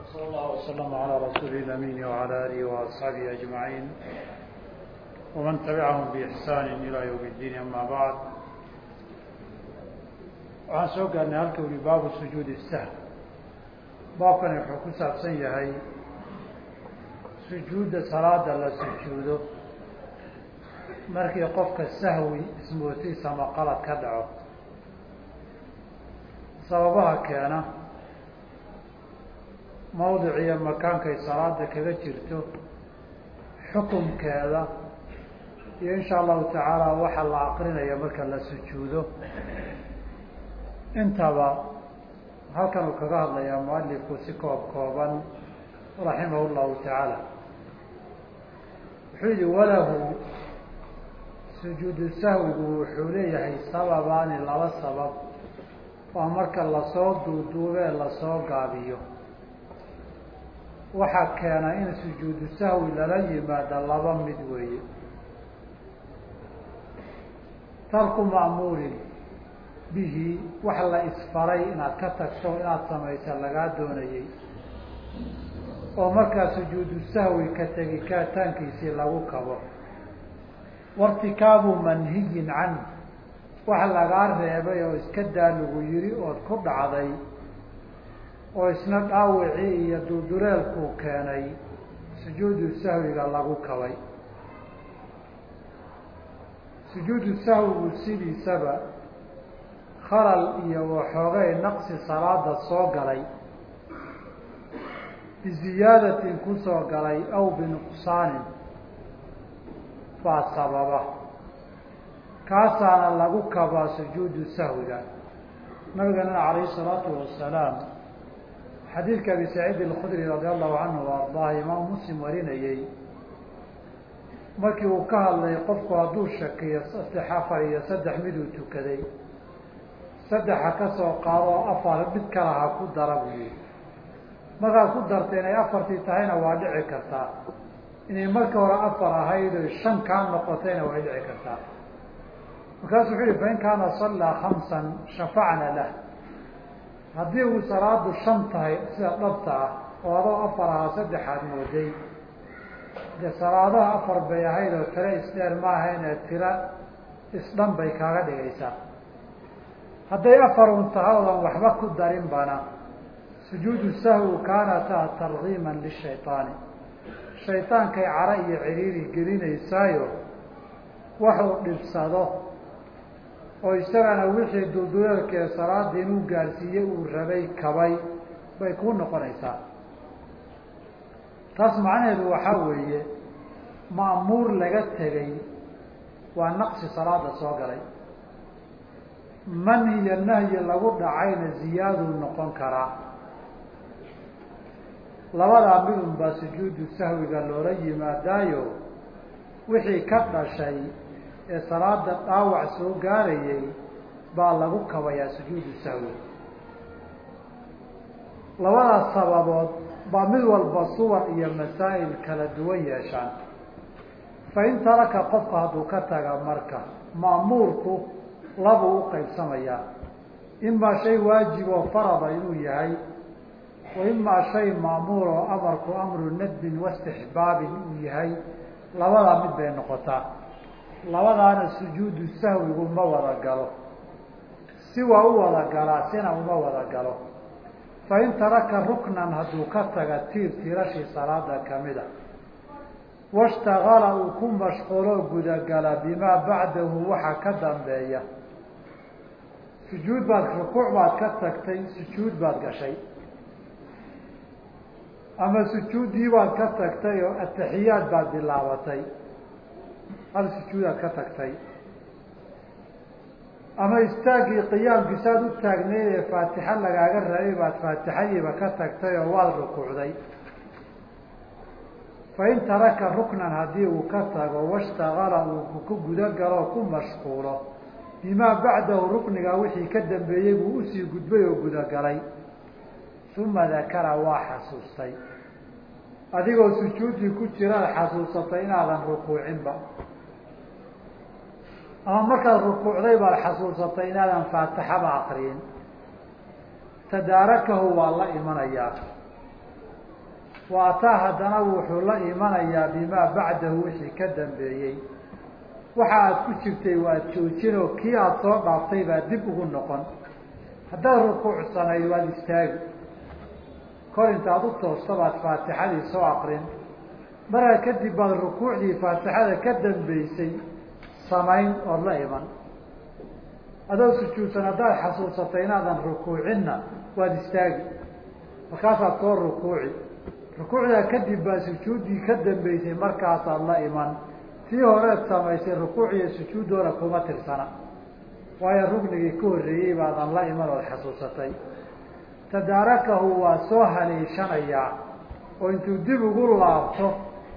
وصلى الله وسلم على رسوله الأمين وعلى آله وأصحابه أجمعين ومن تبعهم بإحسان إلى يوم الدين أما بعد waxaan soo gaarnay halka uli baabu sujuudi sahm baabkani wuxuu ku saabsan yahay sujuudda salaada la sujuudo markii qofka sahwi ismootiis ama qalad ka dhaco sababaha keena mawdic iyo makaankay salaada kaga jirto xukumkeeda iyo insha allahu tacaala waxa la aqrinayo marka la sujuudo. Intaba halkan uu kaga hadlayaa mualifku si koob kooban raximah llahu tacaala. Wuxuu yihi walahu sujuudu sahwigu wuxuu leeyahay sababaani laba sabab waa marka la soo duuduubee la soo gaabiyo waxaa keena in sujuudu sahwi lala yimaado laba mid weeye. Tarku ma'muurin bihi wax la isfaray inaad ka tagto inaad samaysa lagaa doonayey. Oo markaa sujuudu sahwi ka tegi kaataankiisii lagu kabo. Wairtikaabu manhiyin can wax lagaa reebay oo iska daa lagu yihi ood ku dhacday oo isna dhaawicii iyo dulduleelkuu keenay sujuudu sahwiga lagu kabay sujuudu sahwigu sidiisaba khalal iyo waxoogay naqsi salaada soo galay biziyaadatin ku soo galay aw binuqsaanin baa sababa kaasaana lagu kabaa sujuudu sahwiga. Nabiganana calayhi salaatu wasalaam xadiidka abi saciid alkhudri radi allahu canhu ardaah imaam muslim warinayey markii uu ka hadlay qofku hadduu shakiyo saddex afar iyo saddex miduu tukaday saddexa ka soo qaado oo afar mid kala ha ku dara buu yihi markaad ku darta inay afartii tahayna waa dhici kartaa. Inay marka hore afar ahayd oy shan kaa noqotayna way dhici kartaa markaasuu wuxu uhi fain kaana sallaa khamsan shafacna lah. Haddii uu salaadu shan tahay sida dhabta ah oo adoo afar ahaa saddexaad mooday. Dee salaadaha afar bay ahayd oo tiro isdheer ma ahaynee tiro isdhan bay kaaga dhigaysaa. Hadday afar un tahay odan waxba ku darin bana sujuudu sahwi kaanataa targiiman lishayطaani shaydaankay cara iyo ciriiri gelinaysaayo waxuu dhibsado oo isagana wixii dulduleelkee salaada inuu gaarsiiyey uu rabay kabay bay kuu noqonaysaa. Taas macnaheedu waxaa weeye ma'muur laga tegay waa naqsi salaada soo galay. Manhiyo nahyi lagu dhacayna ziyaaduu noqon karaa. Labadaa mid un baa sujuudu sahwiga loola yimaadaayo wixii ka dhashay ee salaada dhaawac soo gaarayay baa lagu kabayaa sujuudu sahwi. Labadaas sababood baa mid walba suwar iyo masaa'il kala duwan yeeshaan. Fa in taraka qofka hadduu ka taga marka ma'muurku labuu u qaybsamayaa imaa shay waajib oo farada inuu yahay wa imaa shay ma'muur oo amarku amru nadbin waistixbaabin uu yahay labadaa mid bay noqotaa labadaana sujuudu sahwigu ma wada galo si waa u wada galaa sina uma wada galo fa in taraka ruknan hadduu ka taga tiir tiirashii salaada kamida washtagala uu ku mashquulo gudagala bimaa bacdahu waxa ka dambeeya. Sujuud baad rukuuc baad ka tagtay sujuud baad gashay. Ama sujuuddii baad ka tagtay oo ataxiyaad baad bilaabatay hal sujuudaad ka tagtay. Ama istaaggii qiyaamkii saad u taagneyd ee faatixa lagaaga rabay baad faatixadiiba ka tagtay oo waad rukuucday. Fa in taraka ruknan haddii uu ka tago washtagala uu ku gudagalo oo ku mashquulo. Bimaa bacdahu rukniga wixii ka dambeeyey buu u sii gudbay oo gudagalay uma dakara waa xasuustay. Adigoo sujuuddii ku jiraad xasuusatay inaadan rukuucinba ama markaad rukuucday baad xasuusatay inaadan faatixaba akriyin tadaarakahu waa la imanayaa. Wa ataa haddana wuxuu la imanayaa bimaa bacdahu wixii ka dambeeyey. Waxa aad ku jirtay waad joojinoo kii aada soo dhaaftay baa dib ugu noqon. Haddaad rukuucsanayd waad istaagi. Kor intaad u toosta baad faatixadii soo aqrin. Markaa kadib baad rukuucdii faatixada ka dambeysay samayn ood la iman. Adoo sujuudsan haddaad xasuusatay inaadan rukuucinna waad istaagi. Markaasaad soo rukuuci. Rukuucdaa kadib baa sujuuddii ka dambeysay markaasaad la iman. Tii horeed samaysay rukuuc iyo sujuuddoona kuma tirsana. Waayo rugnigii ka horreeyey baadan la iman ood xasuusatay. Tadaarakahu waa soo haleeshanayaa oo intuu dib ugu laabto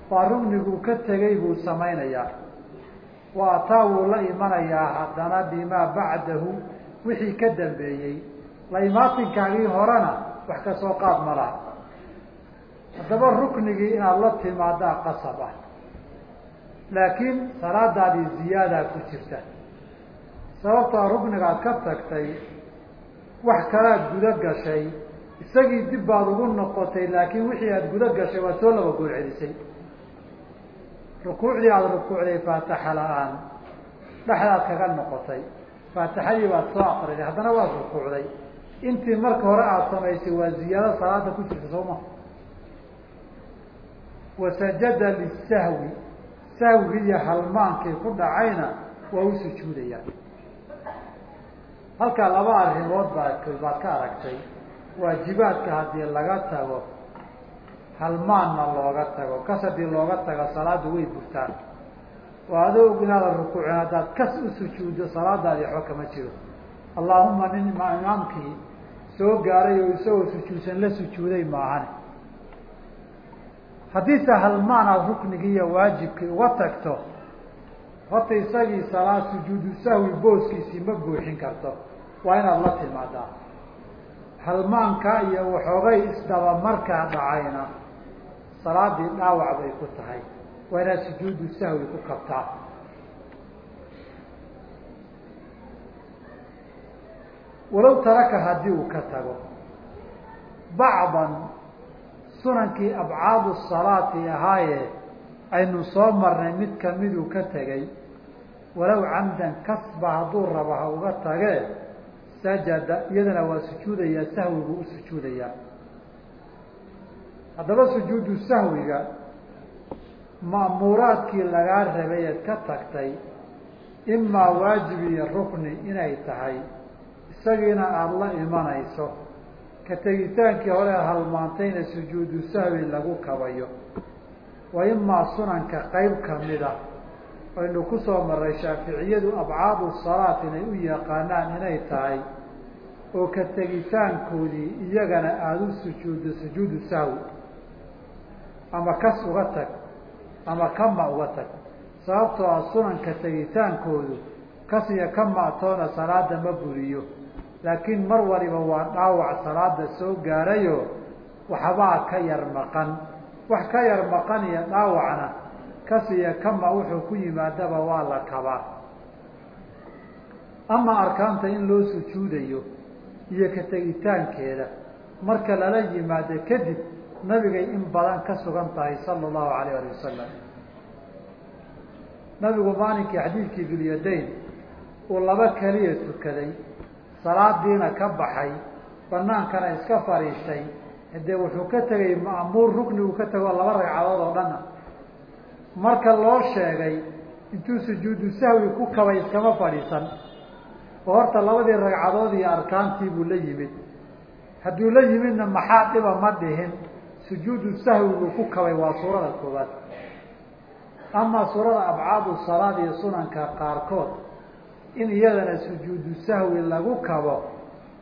baa rugnigu ka tegay buu samaynayaa wa ataa wuu la imanayaa haddana bimaa bacdahu wixii ka dambeeyey. La imaatinkaagii horena wax ka soo qaad ma laha. Haddaba ruknigii inaad la timaadaa qasab ah. Laakiin salaadaadii ziyaadaa ku jirta. Sababtoa ruknigaad ka tagtay wax kalaad guda gashay. Isagii dib baad ugu noqotay laakiin wixii aad guda gashay waad soo laba gool celisay rukuucdii aada rukuucday faataxa la'aan. Dhexdaad kaga noqotay. Faatixadii baad soo aqriday haddana waad rukuucday. Intii marka hore aada samaysay waa ziyaado salaada ku jirta soo ma? Wasajada lisahwi sahwigii iyo halmaankii ku dhacayna waa u sujuudayaan halkaa laba arrimood baad baad ka aragtay. Waajibaadka haddii laga tago halmaanna looga tago? Kas haddii looga tago salaaddu way burtaan waa adoo og inaadan rukuucin haddaad kas u sujuuddo salaadaadi waxba kama jiro. Allaahuma nin imaamkii soo gaaray oo isagoo sujuudsan la sujuuday maahane. Haddiise halmaan aad ruknigii iyo waajibkii uga tagto horta isagii salaad sujuudu sahwi booskiisii ma buuxin karto. Waa inaad la timaadaa halmaanka iyo waxoogay isdabamarkaa dhacayna salaadii dhaawac bay ku tahay waa inaad sujuudu sahwi ku kabtaa walow taraka haddii uu ka tago bacdan sunankii abcaadu salaati ahaaye aynu soo marnay mid kamiduu ka tegay walow camdan kasba hadduu rabo ha uga tagee sajada iyadana waa sujuudayaa sahwigu u sujuudayaa haddaba sujuudu sahwiga ma'muuraadkii lagaa rabay eed ka tagtay imaa waajib iyo rukni inay tahay isagiina aada la imanayso ka tegitaankii hore halmaantayna sujuudu sahwi lagu kabayo. Wa imaa sunanka qayb kamida aynu ku soo maray shaaficiyadu abcaadu salaat inay u yaqaanaan inay tahay oo ka tegitaankoodii iyagana aada u sujuuddo sujuudu sahwi ama kas uga tag ama kama uga tag. Sababtoo ah sunanka tegitaankoodu kas iyo kamatoona salaada ma buriyo laakiin mar waliba waa dhaawac salaada soo gaarayo waxbaa ka yar maqan. Wax ka yar maqan iyo dhaawacna kas iyo kama wuxuu ku yimaadaba waa la kabaa. Ama arkaanta in loo sujuudayo iyo ka tegitaankeeda. Marka lala yimaado kadib nabigay in badan ka sugan tahay sala allahu alayh ali wasalam nabigu maalinkii xadiidkii dulyadayn uu laba keliya tukaday. Salaadiina ka baxay banaankana iska fadhiistay hadee wuxuu ka tegay ma'muur rukni uu ka tego laba ragcadood oo dhan ah marka loo sheegay intuu sujuudu sahwi ku kabay iskama fadhiisan oo horta labadii ragcadood iyo arkaantii buu la yimid. Hadduu la yimidna maxaa dhiba ma dhihin. Sujuudu sahwi buu ku kabay waa suurada koobaad amaa suurada abcaadu salaad iyo sunanka qaarkood in iyadana sujuudu sahwi lagu kabo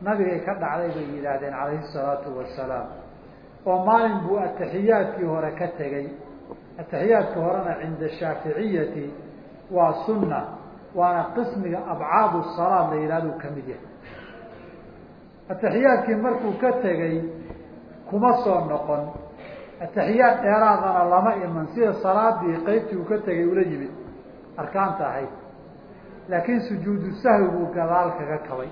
nabigay ka dhacday bay yidhaahdeen calayhi salaatu wasalaam. Oo maalin buu ataxiyaadkii hore ka tegey ataxiyaadka horena cinda shaaficiyati waa sunna waana qismiga abcaadu salaad la yidhahduu ka mid yahay. Ataxiyaadkii markuu ka tegey kuma soo noqon. Ataxiyaad dheeraadana lama iman sida salaadii qeybtii uu ka tegay ula yimid. Arkaanta ahayd. Laakiin sujuudu sahwi buu gadaal kaga kabay.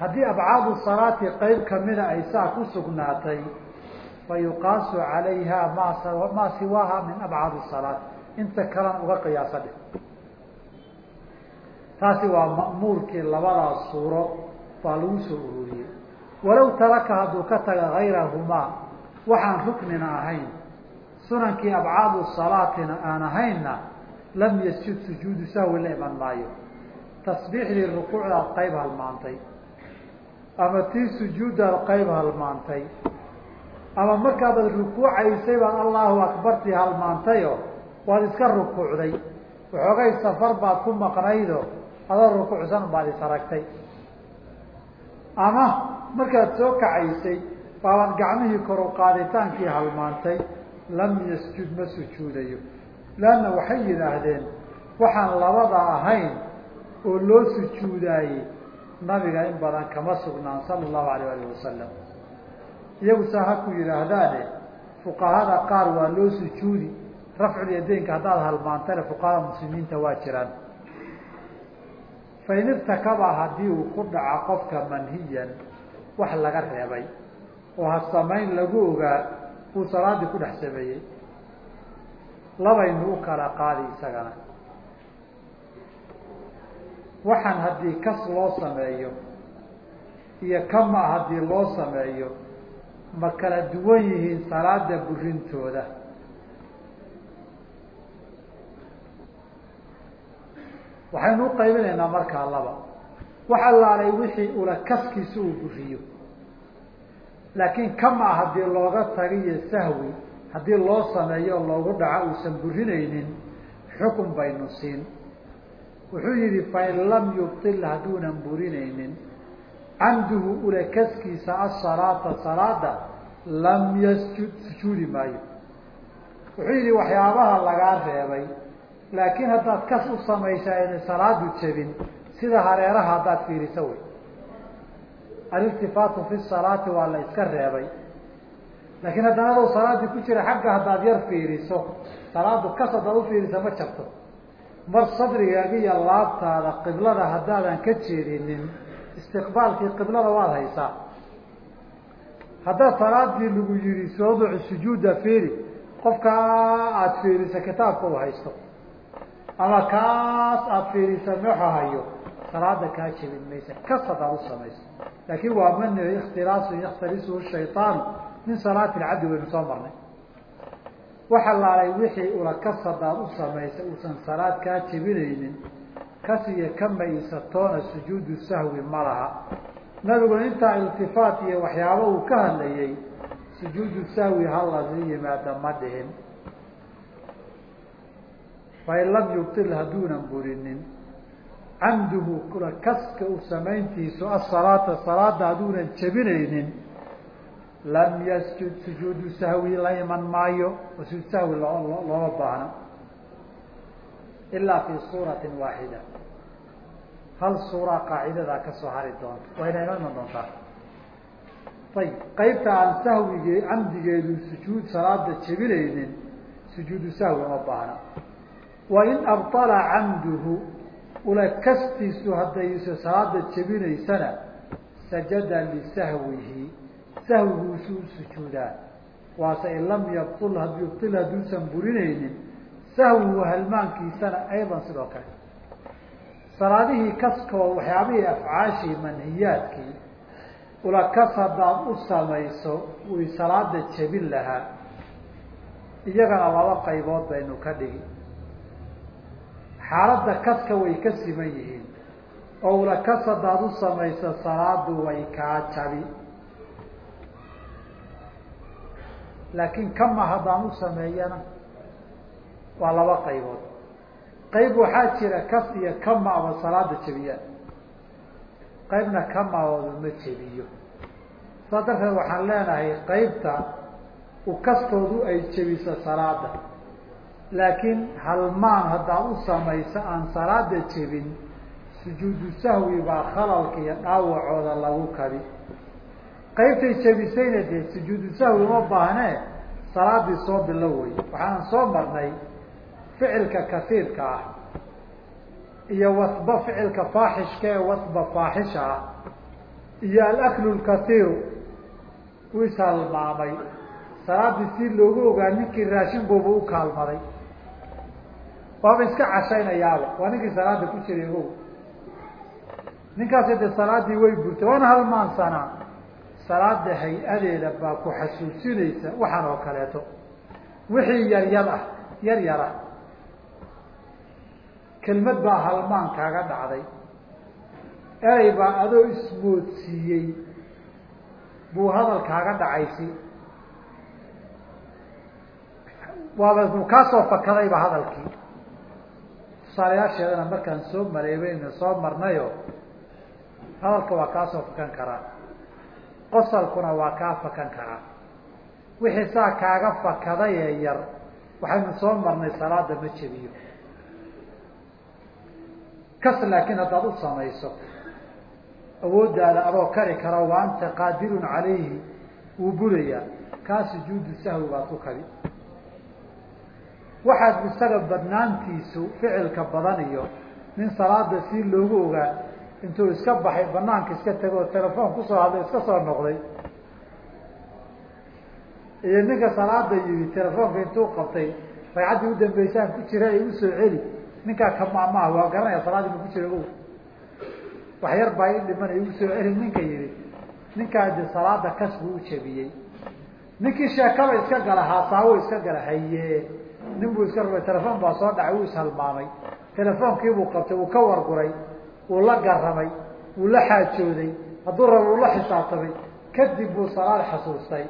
Haddii abcaadu salaati qeyb kamida ay saa ku sugnaatay fa yuqaasu calayha ma maa siwaaha min abcaadi salaat. Inta kalena uga qiyaasa dheh taasi waa ma'muurkii labadaas suuro baa lagu soo ururiyey. Walow taraka hadduu ka taga hayrahumaa waxaan ruknina ahayn. Sunankii abcaadu salaatina aan ahaynna lam yasjud sujuudu sahwi la iman maayo. Tasbiixdii rukuucdaad qayb halmaantay ama tii sujuuddaad qayb halmaantay ama markaabad rukuucaysay baad allahu akbartii halmaantayo waad iska rukuucday. Waxoogay safar baad ku maqnaydo adoo rukuucsan baad is aragtay. Ama markaad soo kacaysay baabaad gacmihii kor qaaditaankii halmaantay lam yasjud ma sujuudayo. Leanna waxay yidhaahdeen waxaan labada ahayn oo loo sujuudaayey nabiga in badan kama sugnaan sala allahu alayh alih wasalam iyagu saa ha ku yidhaahdaane fuqahada qaar waa loo sujuudi. Rafcul yadeynka haddaad halmaantana fuqahada muslimiinta waa jiraan fain irtakaba haddii uu ku dhaco qofka manhiyan wax laga reebay oo ha samayn lagu ogaa uu salaadii ku dhex sameeyey. Labaynu u kala qaadi isagana. Waxaan haddii kas loo sameeyo iyo kama haddii loo sameeyo ma kala duwan yihiin salaada burintooda waxaynu u qaybinaynaa markaa laba wax allaalay wixii ula kaskiisa uu buriyo laakiin kama haddii looga tagiyo sahwi haddii loo sameeyo oo loogu dhaco uusan burinaynin xukun baynu siin. Wuxuu yihi fain lam yubtil hadduunan burinaynin camduhu ula kaskiisa asalaata salaada lam yasjud sujuudi maayo. Wuxuu yihi waxyaabaha lagaa reebay laakiin haddaad kas u samaysaa inay salaadu jebin sida hareeraha haddaad fiiriso wey. Aliltifaatu fi salaati waa la iska reebay. Laakiin haddana adoo salaadii ku jira xagga haddaad yar fiiriso salaadu kas haddaad ufiiriso ma jabto. Mar sadrigaaga iyo laabtaada qiblada haddaadan ka jeedinin istiqbaalkii qiblada waad haysaa. Haddaad salaadii lagu yihi sooduc sujuuda fiiri qofkaa aada fiiriso kitaabka u haysto ama kaas aada fiirisa meexu hayo salaada kaa jebin maysa. Kas haddaad u samayso. Laakiin waa mani ikhtilaasu yakhtalisuhu shayطaanu min salaati lcabdi waynu soo marnay. Waxa laalay wixii ula kas haddaad u samaysay uusan salaad kaa jebinaynin. Kas iyo ka maysatoona sujuudu sahwi ma laha. Nabiguna intaa iltifaat iyo waxyaaba uu ka hadlayay sujuudu sahwi halasi yimaada ma dhihin fain lam yubtil hadduunan burinin camduhu kaska u samayntiisu asalaata salaada hadduunan jebinaynin. Lam yasjud sujuudu sahwi la iman maayo oo sujuud sahwi looma baahna. Ilaa fi suuratin waaxida hal suura qaacidadaa ka soo hari doonta? Wayna inoo iman doontaa ayib qaybta aan sahwige camdigeedu sujuud salaada jebinaynin sujuudu sahwi uma baahna wain abطala camduhu ula kastiisu haddaysa salaada jebinaysana sajada lisahwihi sahwiguusu u sujuudaa waase in lam yabtul yubtil hadduusan burinaynin sahwigu halmaankiisana aydan sidoo kale. Salaadihii kaskood waxyaabihii afcaashii manhiyaadkii ula kas haddaad u samayso way salaada jebin lahaa. Iyagana laba qaybood baynu ka dhigi xaaladda kaska way ka siman yihiin. Oo ula kas haddaad u samayso salaadu way kaa jabi. Laakiin kama haddaan u sameeyana waa laba qaybood. Qayb waxaa jira kas iyo kama aba salaada jebiyaan qaybna kamahooda ma jebiyo saas darteed waxaan leenahay qaybta u kastoodu ay jebiso salaada laakiin halmaan haddaad u samayso aan salaada jebin sujuudu sahwi baa khalalka iyo dhaawacooda lagu kabi qaybtay jebisayna dee sujuudu sahwi uma baahnee salaadii soo bilow wey waxaanan soo marnay ficilka kasiirka ah iyo wasba ficilka faaxishka ee wasba faaxisha ah iyo alaklu lkasiiru u ishalmaamay salaadii si loogu ogaa ninkii raashin buuba u kaalmaday waaba iska cashaynayaaba. Waa ninkii salaada ku jiray o ninkaasi dee salaadii way burtay waana halmaansanaa salaada hay'adeeda baa ku xasuusinaysa waxaan oo kaleeto. Wixii yaryar ah yar yar ah. Kelmad baa halmaan kaaga dhacday. Erey baa adoo ismoodsiiyey buu hadal kaaga dhacaysi waaba buu kaasoo fakadayba hadalkii tusaalayaasheedana markaan soo mareebayna soo marnayo hadalka waa kaasoo fakan karaa. Qosalkuna waa kaa fakan karaa. Wixii saa kaaga fakaday ee yar waxaynu soo marnay salaada ma jebiyo. Kas laakiin haddaad u samayso awooddaada adoo kari kara wa anta qaadirun calayhi wuu burayaa kaa sujuudu sahwi baad ku kabi waxaad isaga badnaantiisu ficilka badan iyo nin salaada si loogu ogaa intuu iska baxay banaanka iska tego oo telefoon ku soo hadlay iska soo noqday. Iyo ninka salaada yimi telefoonka intuu qabtay ragcaddii udambeysaan ku jira ay u soo celi. Ninkaa kamaamaha waa garanaya salaadii ma ku jira o wax yar baa i dhiman ay u soo celi ninka yihi ninkaa de salaada kas buu u jebiyey ninkii sheekaba iska gala haasaawo iska gala haye nin buu iska rabay telefoon baa soo dhacay wuu ishalmaamay telefoonkiibuu qabtay wuu ka warguray wuu la garamay wuu la xaajooday hadduu raba wuu la xisaabtamay kadib buu salaad xasuustay.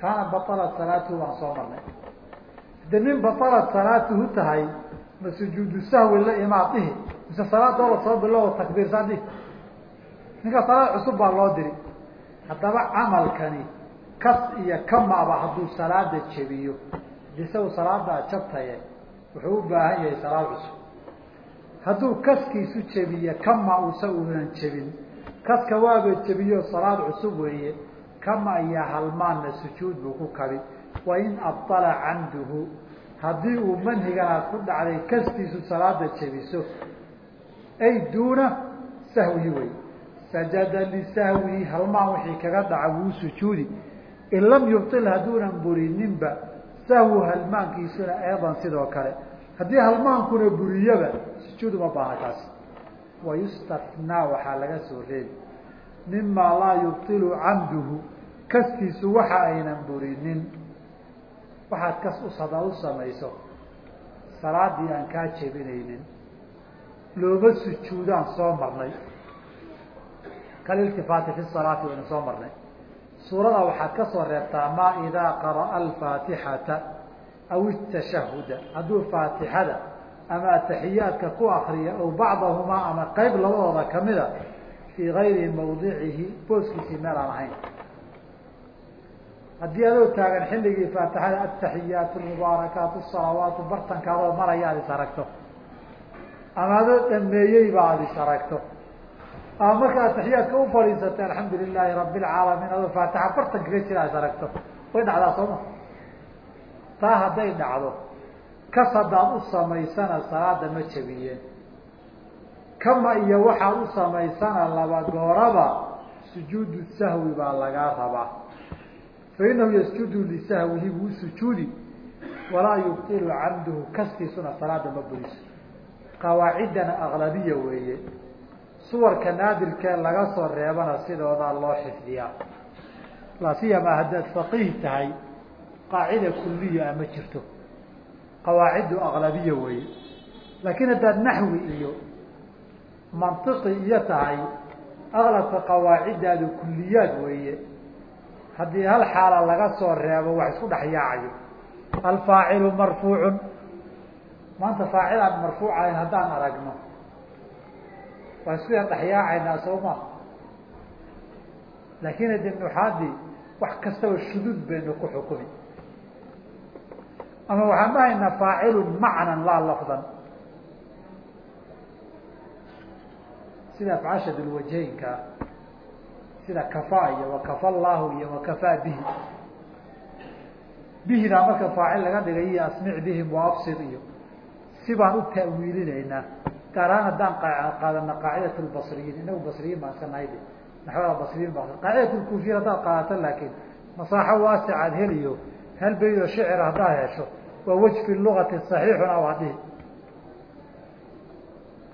Kaana batalat salaatuhu baan soo marnay. Hade nin batalat salaatuhu tahay ma sujuudu sahwi la imaad dhihi? Mise salaadooda soo bilow takbiirsan dhihi? Ninka salaad cusub baa loo diri. Haddaba camalkani kas iyo kamaaba hadduu salaada jebiyo. Isagu salaadaa jabtaye wuxuu u baahan yahay salaad cusub. Hadduu kaskiisu jebiye kama usa unan jebin. Kaska waaba jebiyo salaad cusub weeye kama iyo halmaanna sujuud buu ku kabi. Wain abala camduhu haddii uu manhiganaad ku dhacday kastiisu salaada jebiso ay duuna sahwihi wey sajada lisahwihi halmaan wixii kaga dhaca wuu sujuudi in lam yubtil hadduunan burininba sahwu halmaankiisuna eedan sidoo kale. Haddii halmaankuna buriyaba sujuud uma baahna kaasi wayustathnaa waxaa laga soo reebi mima laa yubtilu camduhu kaskiisu waxa aynan burinin. Waxaad kas usada u samayso salaadii aan kaa jebinaynin looma sujuudaan soo marnay. Kaliltifaati fi salaati waynu soo marnay suurada waxaad ka soo reebtaa ma idaa qara'a alfaatixata aw itashahuda hadduu faatixada ama ataxiyaadka ku akriya aw bacdahumaa ama qayb labadooda kamida fii gayri mawdicihi booskiisii meel aan ahayn. Haddii adoo taagan xilligii faatixada ataxiyaatu mubaarakaatu salawaatu bartanka adoo maraya ad is aragto. Ama adoo dhameeyeyba ad is aragto ama marka ataxiyaadka u fadhiisatay alxamdu lilaahi rabi lcaalamiin adoo faatixa bartan kaga jira is aragto. Way dhacdaa sooma taa hadday dhacdo kas haddaad u samaysana salaada ma jebiyeen kama iyo waxaad u samaysana laba gooraba sujuudu sahwi baa lagaa rabaa. Fainahu yasjudu lisahwihi wuu sujuudi. Walaa yubtilu camduhu kaskiisuna salaada ma buriso. Qawaaciddana aklabiya weeye suwarka naadirkee laga soo reebana sidoodaa loo xifdiyaa laasiyamaa haddaad faqiih tahay qaacida kuliya a ma jirto. Qawaaciddu aklabiya weeye. Laakiin haddaad naxwi iyo mantiqi iyo tahay aklabka qawaaciddaadu kuliyaad weeye. Haddii hal xaala laga soo reebo wax isku dhex yaacayo. Alfaacilu marfuucun. Maanta faacil aan marfuuc ahayn haddaan aragno waa isku yar dhexyaacaynaa soo ma. Laakin ade nuxaadii wax kastaba shuduud baynu ku xukumi. Ama waxaan dhahaynaa faacilun macnan laa lafdan. Sida afcaasha dulwajaynka sida kafa iyo wakafa llahu iyo wakafaa bihi. Bihidaa marka faacil laga dhigay iyo asmic bihim waabsir iyo. Si u ta'wiilinaynaa gaar haddaan qaadana qaacidat lbasriyiin inagu basriyiin baan de naxwada basriin ba qaacidat lkuufiya haddaad qaadato laakiin masaaxo waasicaad heliyo hal bayd oo shicir haddaad hesho waa wej fi lugati saxiixuna waa dhihi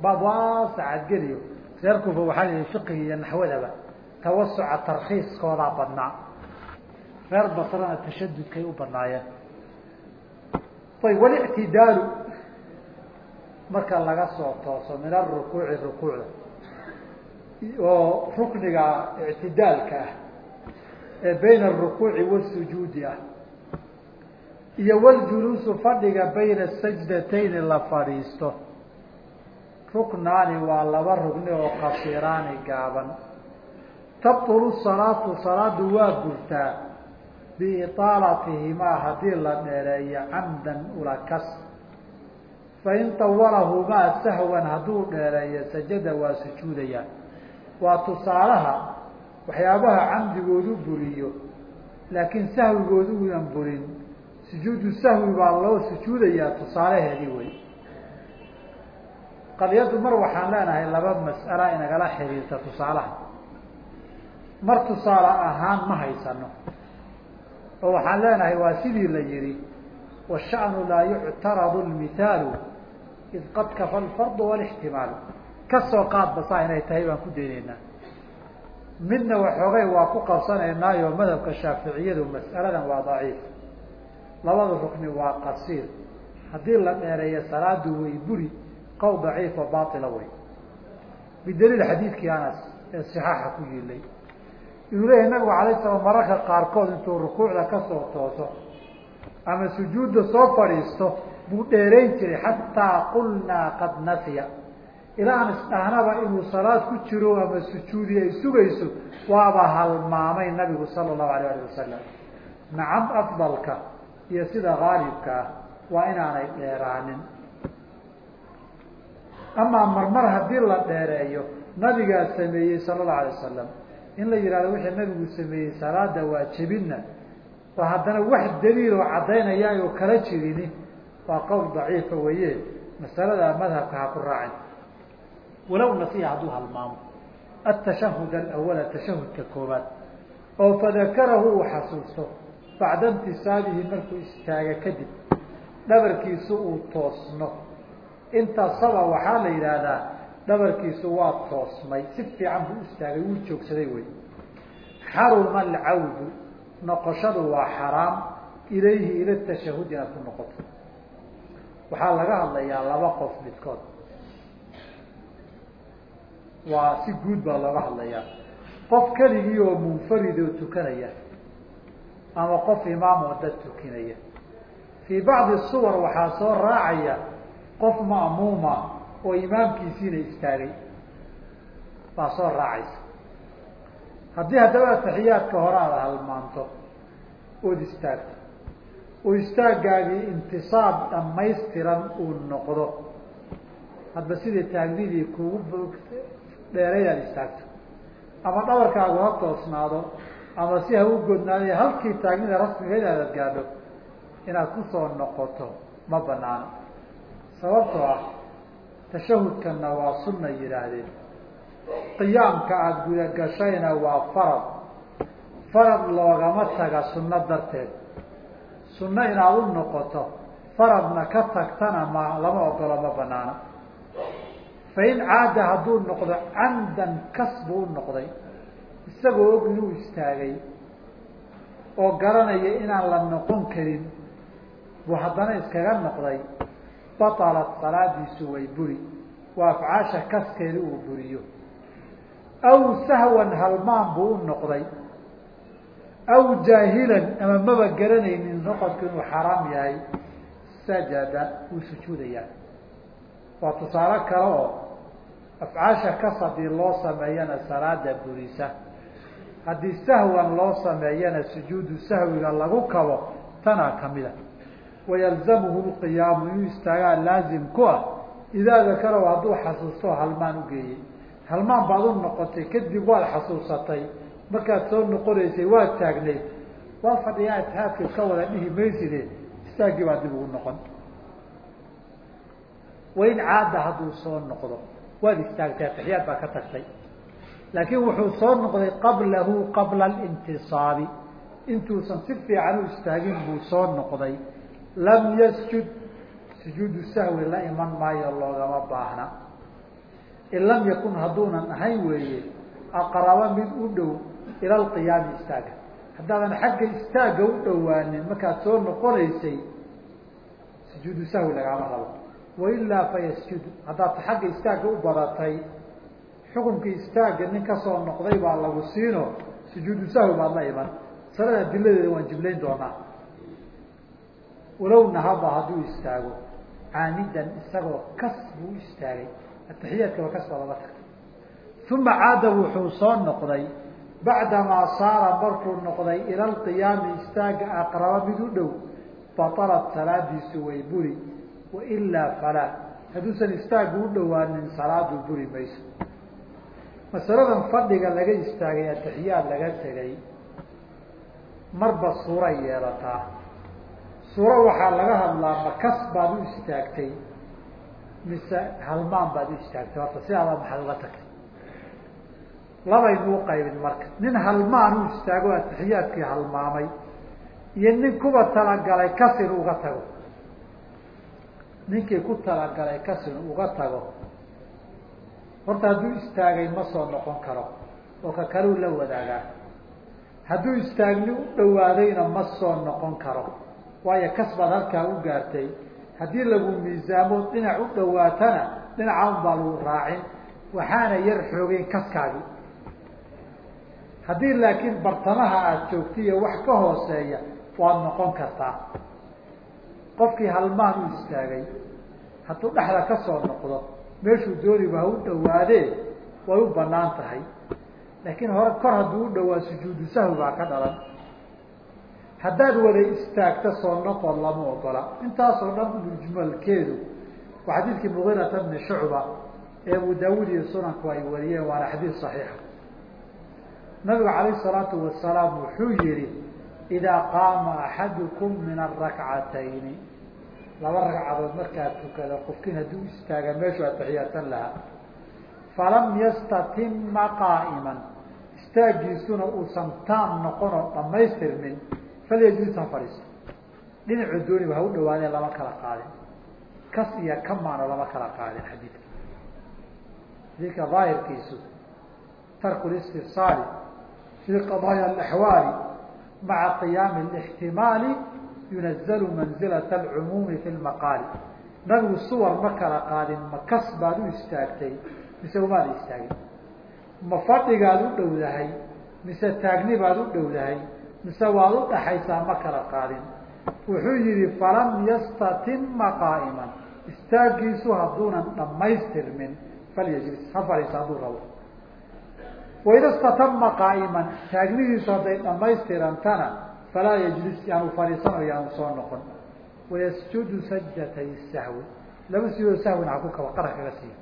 baab waasacaad geliyo. Reer kuufa waxaa la yihi iyo naxwadaba tawasuca tarkiiskoodaa badnaa. Reer basrana tashadudkay u badnaayeen. Ayb walictidaalu marka laga soo tooso min arukuuci rukuucda oo rukniga ictidaalka ah ee bayna arukuuci wasujuudi ah iyo waljuluusu fadhiga bayna sajdatayni la fadhiisto. Ruknaani waa laba rugni oo qasiraani gaaban. Tabtulu salaatu salaadu waa burtaa biiطaalatihimaa haddii la dheereeyo camdan ulakas fain tawalahumaa sahwan hadduu dheereeyo sajada waa sujuudaya waa tusaalaha waxyaabaha camdigoodu buriyo laakiin sahwigoodu unan burin sujuudu sahwi baa loo sujuudayaa tusaalaheedii wey qadiyaddu mar waxaan leenahay laba mas'ala inagala xiriirta tusaalaha mar tusaale ahaan ma haysano oo waxaan leenahay waa sidii la yihi washa'nu laa yuctaradu lmithaalu id qad kafa alfardu walixtimaalu ka soo qaadba saa inay tahay baan ku daynaynaa midna waxoogay waa ku qabsanaynaayo madhabka shaaficiyadu mas'aladan waa daciif. Labada rukni waa qasiir. Haddii la dheereeyo salaadu way buri qowl daciifo baila wey bidaliil xadiidkii anas ee صixaaxa ku yiilay. Inuu leeyahay nabigu alay slam mararka qaarkood intuu rukuucda ka soo tooso ama sujuudda soo fadhiisto buu dheerayn jiray xataa qulnaa qad nasiya ilaa aan isdhahnaba inuu salaad ku jiro ama sujuudi ay sugayso waaba halmaamay nabigu sala الlahu alayh alih wasalam nacam afdalka iyo sida haalibka ah waa inaanay dheeraanin. Amaa marmar haddii la dheereeyo nabigaa sameeyey sala allahu alay wasalam in la yihahdo wixii nabigu sameeyey salaada waa jebinna oo haddana wax daliil oo caddaynaya oo kala jirini waa qowl daciifa weeye. Masalada madhabka ha ku raacin. Walow nasiya hadduu halmaamo. Atashahud alawala tashahudka koobaad oo fadakarahu uu xasuusto. Bacda intisaabihi markuu istaaga kadib dhabarkiisu uu toosno. Intasaba waxaa la yidhaahdaa dhabarkiisu waa toosmay. Si fiican buu istaagay wuu joogsaday wey xaruma alcawdu noqoshadu waa xaraam. Ilayhi ila tashahud inaad ku noqoto waxaa laga hadlayaa laba qof midkood. Waa si guud baa looga hadlayaa. Qof keligii oo munfarid oo tukanaya ama qof imaam oo dad tukinaya. Fii bacdi suwar waxaa soo raacaya qof ma'muuma oo imaamkiisiina istaagay. Baa soo raacaysa. Haddii haddaba ataxiyaadka hore aada halmaanto ood istaagto oo istaagaagii intisaab dhamaystiran uu noqdo. Hadba sidai taagnidii kuugu dheeray aad istaagto. Ama dhabarkaagu ha toosnaado ama si ha u godnaado halkii taagnida rasmigeed aadad gaadho inaad ku soo noqoto ma banaano sababtoo ah tashahudkanna waa sunna yidhaahdeen. Qiyaamka aada gudagashayna waa farad. Farad loogama taga sunno darteed sunno inaad u noqoto faradna ka tagtana ma lama ogolo ma banaano. Fain caada hadduu noqdo camdan kas buu u noqday isagoo og istaagay oo garanaya inaan la noqon karin buu haddana iskaga noqday batalat salaadiisu way buri waa afcaasha kaskeeda uu buriyo. Aw sahwan halmaan buu u noqday aw jaahilan ama maba garanaynin noqodku inuu xaraam yahay sajada wuu sujuudayaa waa tusaale kale oo afcaasha kas haddii loo sameeyana salaada burisa haddii sahwan loo sameeyana sujuudu sahwiga lagu kabo tanaa kamida wayalzamuhu lqiyaamu inuu istaagaa laazim ku ah. Idaa dakarahu hadduu xasuusto halmaan ugeeyey halmaan baad u noqotay kadib waad xasuusatay markaad soo noqonaysay waad taagnayd waa fadhiyaa itixaadka iska wada dhihi mayside istaaggii baa dib ugu noqon. Wain caada hadduu soo noqdo waad istaagtay atixiyaad baa ka tagtay. Laakiin wuxuu soo noqday qablahu qabla alintisaabi. Intuusan si fiican u istaagin buu soo noqday. Lam yasjud sujuudu sahwi la iman maayo loogama baahna. In lam yakun hadduunan ahayn weeye aqraba mid u dhow ila alqiyaami istaaga. Haddaadan xagga istaagga u dhowaanin markaad soo noqonaysay sujuudu sahwi lagaama rabo. Wailaa fayasjudu haddaad xagga istaagga u badatay xukunkii istaagga nin ka soo noqday baa lagu siino sujuudu sahwi baad la iman. Masalada adiladeeda waan jiblayn doonaa. Walow nahaba hadduu istaago caamidan isagoo kas buu istaagay. Atixiyaadka waa kas baa laga tagtay. Uma caada wuxuu soo noqday bacdamaa saara markuu noqday ila alqiyaami istaaga aqraba mid u dhow batalat salaadiisu way buri wailaa falaa hadduusan istaagu u dhowaanin salaadu buri mayso masaladan fadhiga laga istaagay atixiyaad laga tegay marba suuray yeelataa. Suuro waxaa laga hadlaa makas baad u istaagtay mise halmaan baad u istaagtay horta sidaada maxaad uga tagtay labaynuu qaybin marka. Nin halmaan u istaago atixiyaadkii halmaamay iyo nin kuba talagalay kas inu uga tago. Ninkii ku talagalay kas inu uga tago. Horta hadduu istaagay ma soo noqon karo oo ka kaleu la wadaagaa. Hadduu istaagni u dhawaadayna ma soo noqon karo. Waayo kas baad halkaa u gaartay. Haddii lagu miisaamo dhinac u dhawaatana dhinaca un baa lagu raacin. Waxaana yar xoogeyn kaskaagii haddii laakiin bartamaha aada joogtaiyo wax ka hooseeya waad noqon kartaa. Qofkii halmaan u istaagay hadduu dhexda ka soo noqdo meeshuu dooniba ha u dhawaadee way u bannaan tahay. Laakiin hore kor hadduu u dhawaa sujuudu sahwi baa ka dhalan. Haddaad wada istaagto soo noqon lama ogola. Intaasoo dhan mujmalkeedu waa xadiidkii mugiirata bni shucba ee abu daawuud iyo sunanku ay wariyeen waana xadiid saxiixa nabigu calayh salaatu wasalaam wuxuu yihi idaa qaama axadukum min arakcatayni laba ragcadood markaa tukada qofkiin hadduu istaaga meeshuu atixiyaadsan lahaa. Falam yastatima qaa'iman. Istaagiisuna uusan taam noqon oo dhamaystirmin falyajlis ha fadhiiso dhinacu dooniba ha u dhawaadee lama kala qaadin. Kas iyo kamaano lama kala qaadin xadiidka. Xadiidka daahirkiisu tarku fii qadaaya alaxwaali maca qiyaami alixtimaali yunazalu manzilata alcumuumi fi lmaqaali nabigu suwar ma kala qaadin ma kas baad u istaagtay mise umaada istaagin ma fadhigaad u dhowdahay mise taagni baad u dhowdahay mise waad u dhaxaysaa ma kala qaadin wuxuu yihi falam yastatima qaa'iman istaagiisu hadduunan dhammaystirmin falyajlis ha waida statama qaa'iman taagnidiisu hadday dhammaystirantana falaa yajlis yaanu fadhiisano yaanu soo noqon wayasjudu sajdatay sahwi laba sujudoo sahwina ha ku kaba qaran kaga siiya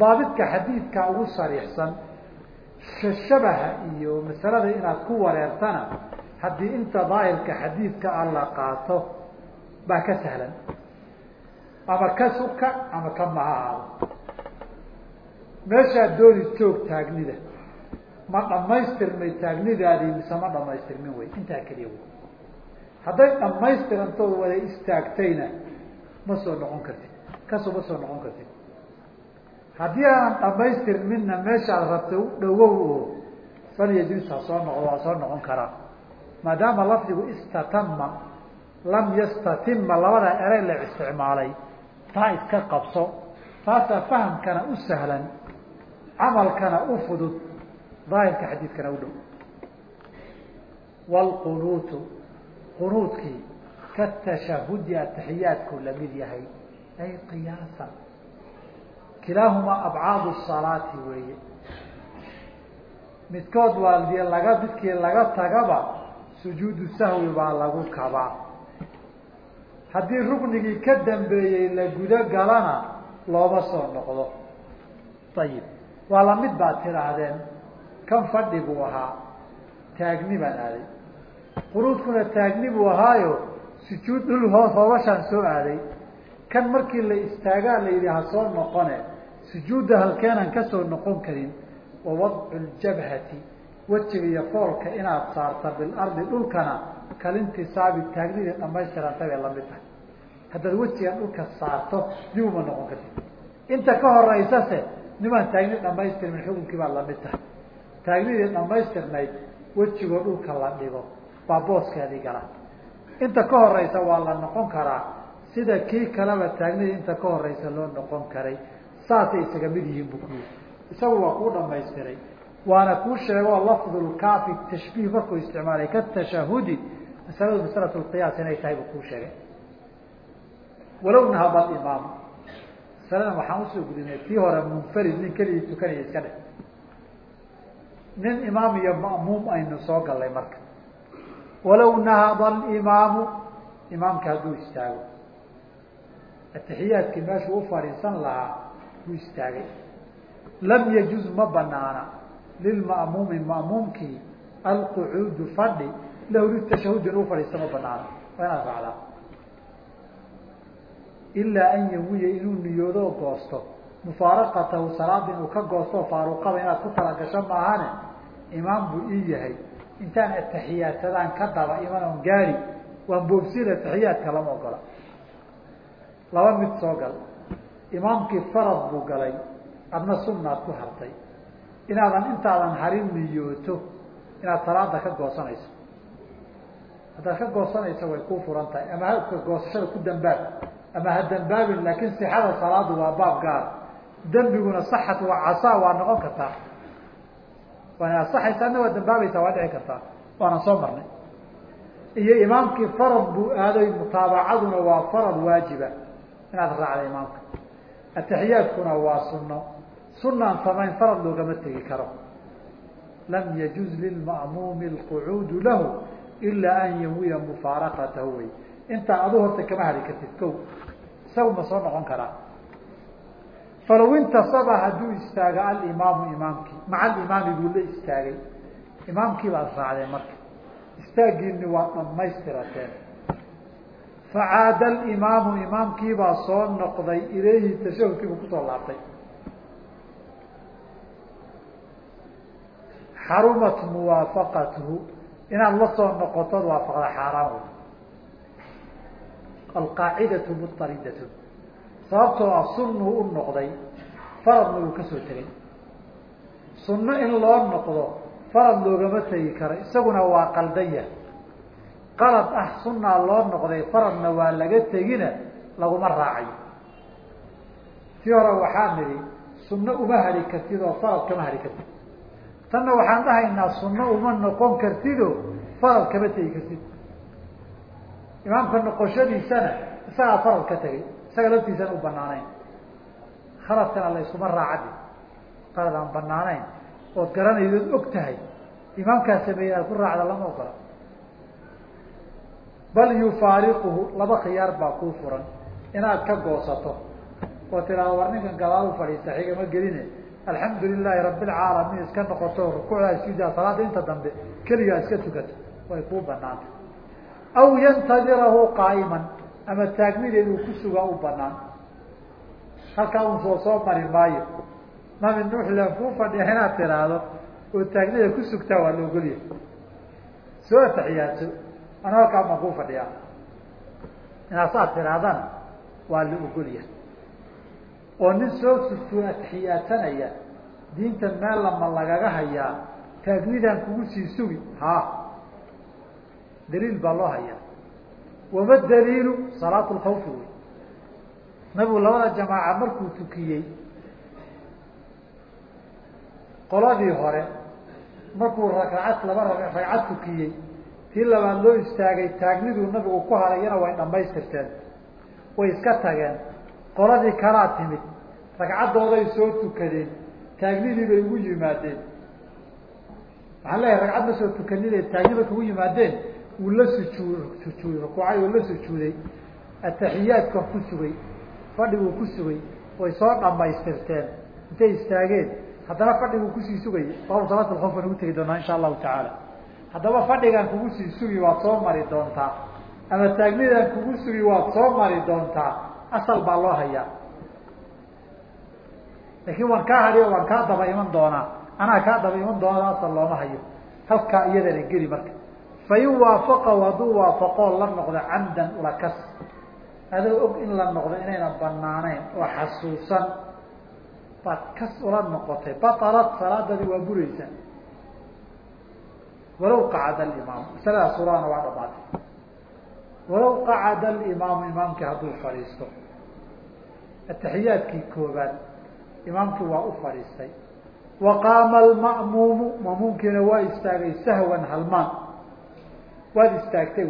daabidka xadiidka ugu sariixsan shabaha iyo masalada inaad ku wareertana haddii inta daahirka xadiidka a la qaato baa ka sahlan ama ka suka ama ka maha ahaado meeshaad dooni joog taagnida. Ma dhamaystirmay taagnidaadii mise ma dhamaystirmin wey intaa keliya wey hadday dhamaystirantood wada istaagtayna ma soo noqon kartid. Kasoo ma soo noqon kartid. Haddii aanan dhamaystirminna meeshaad rabta u dhawow oo falyajlis ha soo noqdo waa soo noqon karaa maadaama lafdigu istatama lam yastatima labada erey la isticmaalay taa iska qabso taasaa fahamkana u sahlan camalkana u fudud daahirka xadiidkana u dhow. Wlqunuutu qunuudkii katashahudi atixiyaadku la mid yahay ay qiyaasan. Kilaahumaa abcaadu salaati weeye. Midkood waa laga midkii laga tagaba sujuudu sahwi baa lagu kabaa. Haddii ruknigii ka dambeeyey la gudo galana looma soo noqdo. Ayib waa la mid baad tidhaahdeen. Kan fadhi buu ahaa. Taagni baan aaday. Qunuudkuna taagni buu ahaayo. Sujuud dhul hoos hoobashaan soo aaday. Kan markii la istaagaa la yidhi ha soo noqone sujuudda halkeenan ka soo noqon karin wa wadcu ljabhati wejiga iyo foolka inaad saarta bilardi dhulkana kalintisaabi taagnidii dhamaystirantay bay la mid tahay. Haddaad wejiga dhulka saarto dib uma noqon kartid. Inta ka horeysase nimaan taagni dhamaystirmin xukunkii baa la mid tahay. Taagnidii dhamaystirnayd wejigoo dhulka la dhigo baa booskeedii gala. Inta ka horeysa waa la noqon karaa sida kii kaleba taagnidii inta ka horeysa loo noqon karay saasay isaga mid yihiin buu ku yiri isagu waa kuu dhamaystiray waana kuu sheegoo lafdulkaafi tashbiih markuu isticmaalay katashahudi masaladu masalat lqiyaas inay tahay buu kuu sheegay. Walow nahaba imaam masaladan waxaan u soo gudinay tii hore munfarid nin keligii tukanaya iska dhe nin imaam iyo ma'muum aynu soo gallay marka. Walow nahada alimaamu imaamka hadduu istaago. Atixiyaadkii meeshuu u fadhiisan lahaa buu istaagay. Lam yajuz ma banaana lilma'muumi ma'muumkii alqucuudu fadhi lahu litashahudi inuu fadhiista ma banaana. Waa inaad raacdaa ilaa an yawiya inuu niyoodo oo goosto. Mufaaraqatahu salaada inuu ka goosto faaruqada inaad ku talagasho maahane imaam buu ii yahay. Intaan ataxiyaadsadaan ka daba iman on gaari waan boobsida ataxiyaadka lama ogola. Laba mid soo gal. Imaamkii farad buu galay adna sunnaad ku hartay. Inaadan intaadan harin niyooto inaad salaada ka goosanayso. Haddaad ka goosanayso way kuu furan tahay ama haka goosashada ku dambaab ama ha dambaabin laakiin sixada salaadu waa baab gaar. Dembiguna saxat waa casaa waa noqon kartaa waana asaxaysa adna waa dambaabaysaa waa dhici kartaa waana soo marnay. Iyo imaamkii farad buu aaday mutaabacaduna waa farad waajiba. Inaad raacda imaamka. Ataxiyaadkuna waa sunno. Sunaan samayn farad loogama tegi karo. Lam yajuz lilma'muumi alqucuudu lahu ilaa an yawiya mufaaraqatahu wey intaa adu horta kama hari kartid ko isagu ma soo noqon karaa. Falow intasaba hadduu istaago alimaamu imaamkii maca alimaami buu la istaagay. Imaamkii baad raacdeen marka. Istaagiini waa dhammaystirateen facaada alimaamu imaamkiibaa soo noqday ilayhi tashahudkiibuu ku soo laabtay. Xarumat muwaafaqatuhu. Inaad la soo noqotood waafaqda xaaraan wey alqaacidatu mutaridatu sababtoo ah sunnuu u noqday faradna uu ka soo tegay. Sunno in loo noqdo farad loogama tegi karo isaguna waa qaldanya qalad ah sunnaa loo noqday faradna waa laga tegina laguma raacayo. Tii hore waxaa nidhi sunno uma hari kartid oo farad kama hari kartid. Tanna waxaan dhahaynaa sunno uma noqon kartido farad kama tegi kartid imaamka noqoshadiisana isagaa farad ka tegay isaga laftiisana u banaanayn khaladkana la iskuma raacadi. Qalad aan banaanayn ood garanaydood og tahay. Imaamkaa sameeyey aad ku raacda lama ogola bal yufaariquhu laba khiyaar baa kuu furan. Inaad ka goosato oo tiraado war ninkan gadaal u fadhiista xigama geline alxamdu lilaahi rabbilcaalamiin iska noqoto rukuucdaa isjuudaa salaada inta dambe keligaa iska tukato. Way kuu banaantay aw yantadirahu qaa'iman ama taagnideed uu ku sugaa u banaan halkaa un soo soo mari maayo nabi nuuxlan kuu fadhiya inaad tiraahdo oo taagnida ku sugtaa waa la ogolyahay soo ataxiyaadso ana halkaa maan kuu fadhiyaa inaad saad tihaahdana waa la ogolyahay oo nin soo sugtuu ataxiyaadsanaya diinta meel lama lagaga hayaa taagnidaan kugu sii sugi ha daliil baa loo hayaa wama daliilu salaatu lkhawfi wey. Nabigu labada jamaaca markuu tukiyey qoladii hore markuu ragcad laba ragcad tukiyey tii labaad loo istaagay taagniduu nabigu ku harayana way dhamaystirteen way iska tageen. Qoladii kalaa timid. Ragcaddooday soo tukadeen. Taagnidii bay ugu yimaadeen. Waxaan leeyahay ragcad ma soo tukanine taagni bay kugu yimaadeen wuu la sujuud rukuucay uu la sujuuday ataxiyaadka ku sugay fadhiguu ku sugay way soo dhamaystirteen intay istaageen haddana fadhiguu ku sii sugayay baabu salaat alkhawf ugu tegi doonaa insha allahu tacaala. Haddaba fadhigaan kugu sii sugi waad soo mari doontaa ama taagnidaan kugu sugi waad soo mari doontaa asal baa loo hayaa. Laakiin waan kaa hadiyo waan kaa daba iman doonaa anaa kaa daba iman doona asal looma hayo. Halkaa iyadana geli marka fain waafaqahu hadduu waafaqoo la noqdo camdan ulakas adoo og in la noqdo inayna banaanayn oo xasuusan. Baad kas ula noqotay batalat salaadadii waa buraysaa walaw qacada alimaam masaladaas surana waa dhamaatay walaw qacada alimaamu imaamkii hadduu fadhiisto. Ataxiyaadkii koobaad imaamkii waa u fadhiistay. Wa qaama alma'muumu ma'muumkiina waa istaagay sahwan halmaan waad istaagtay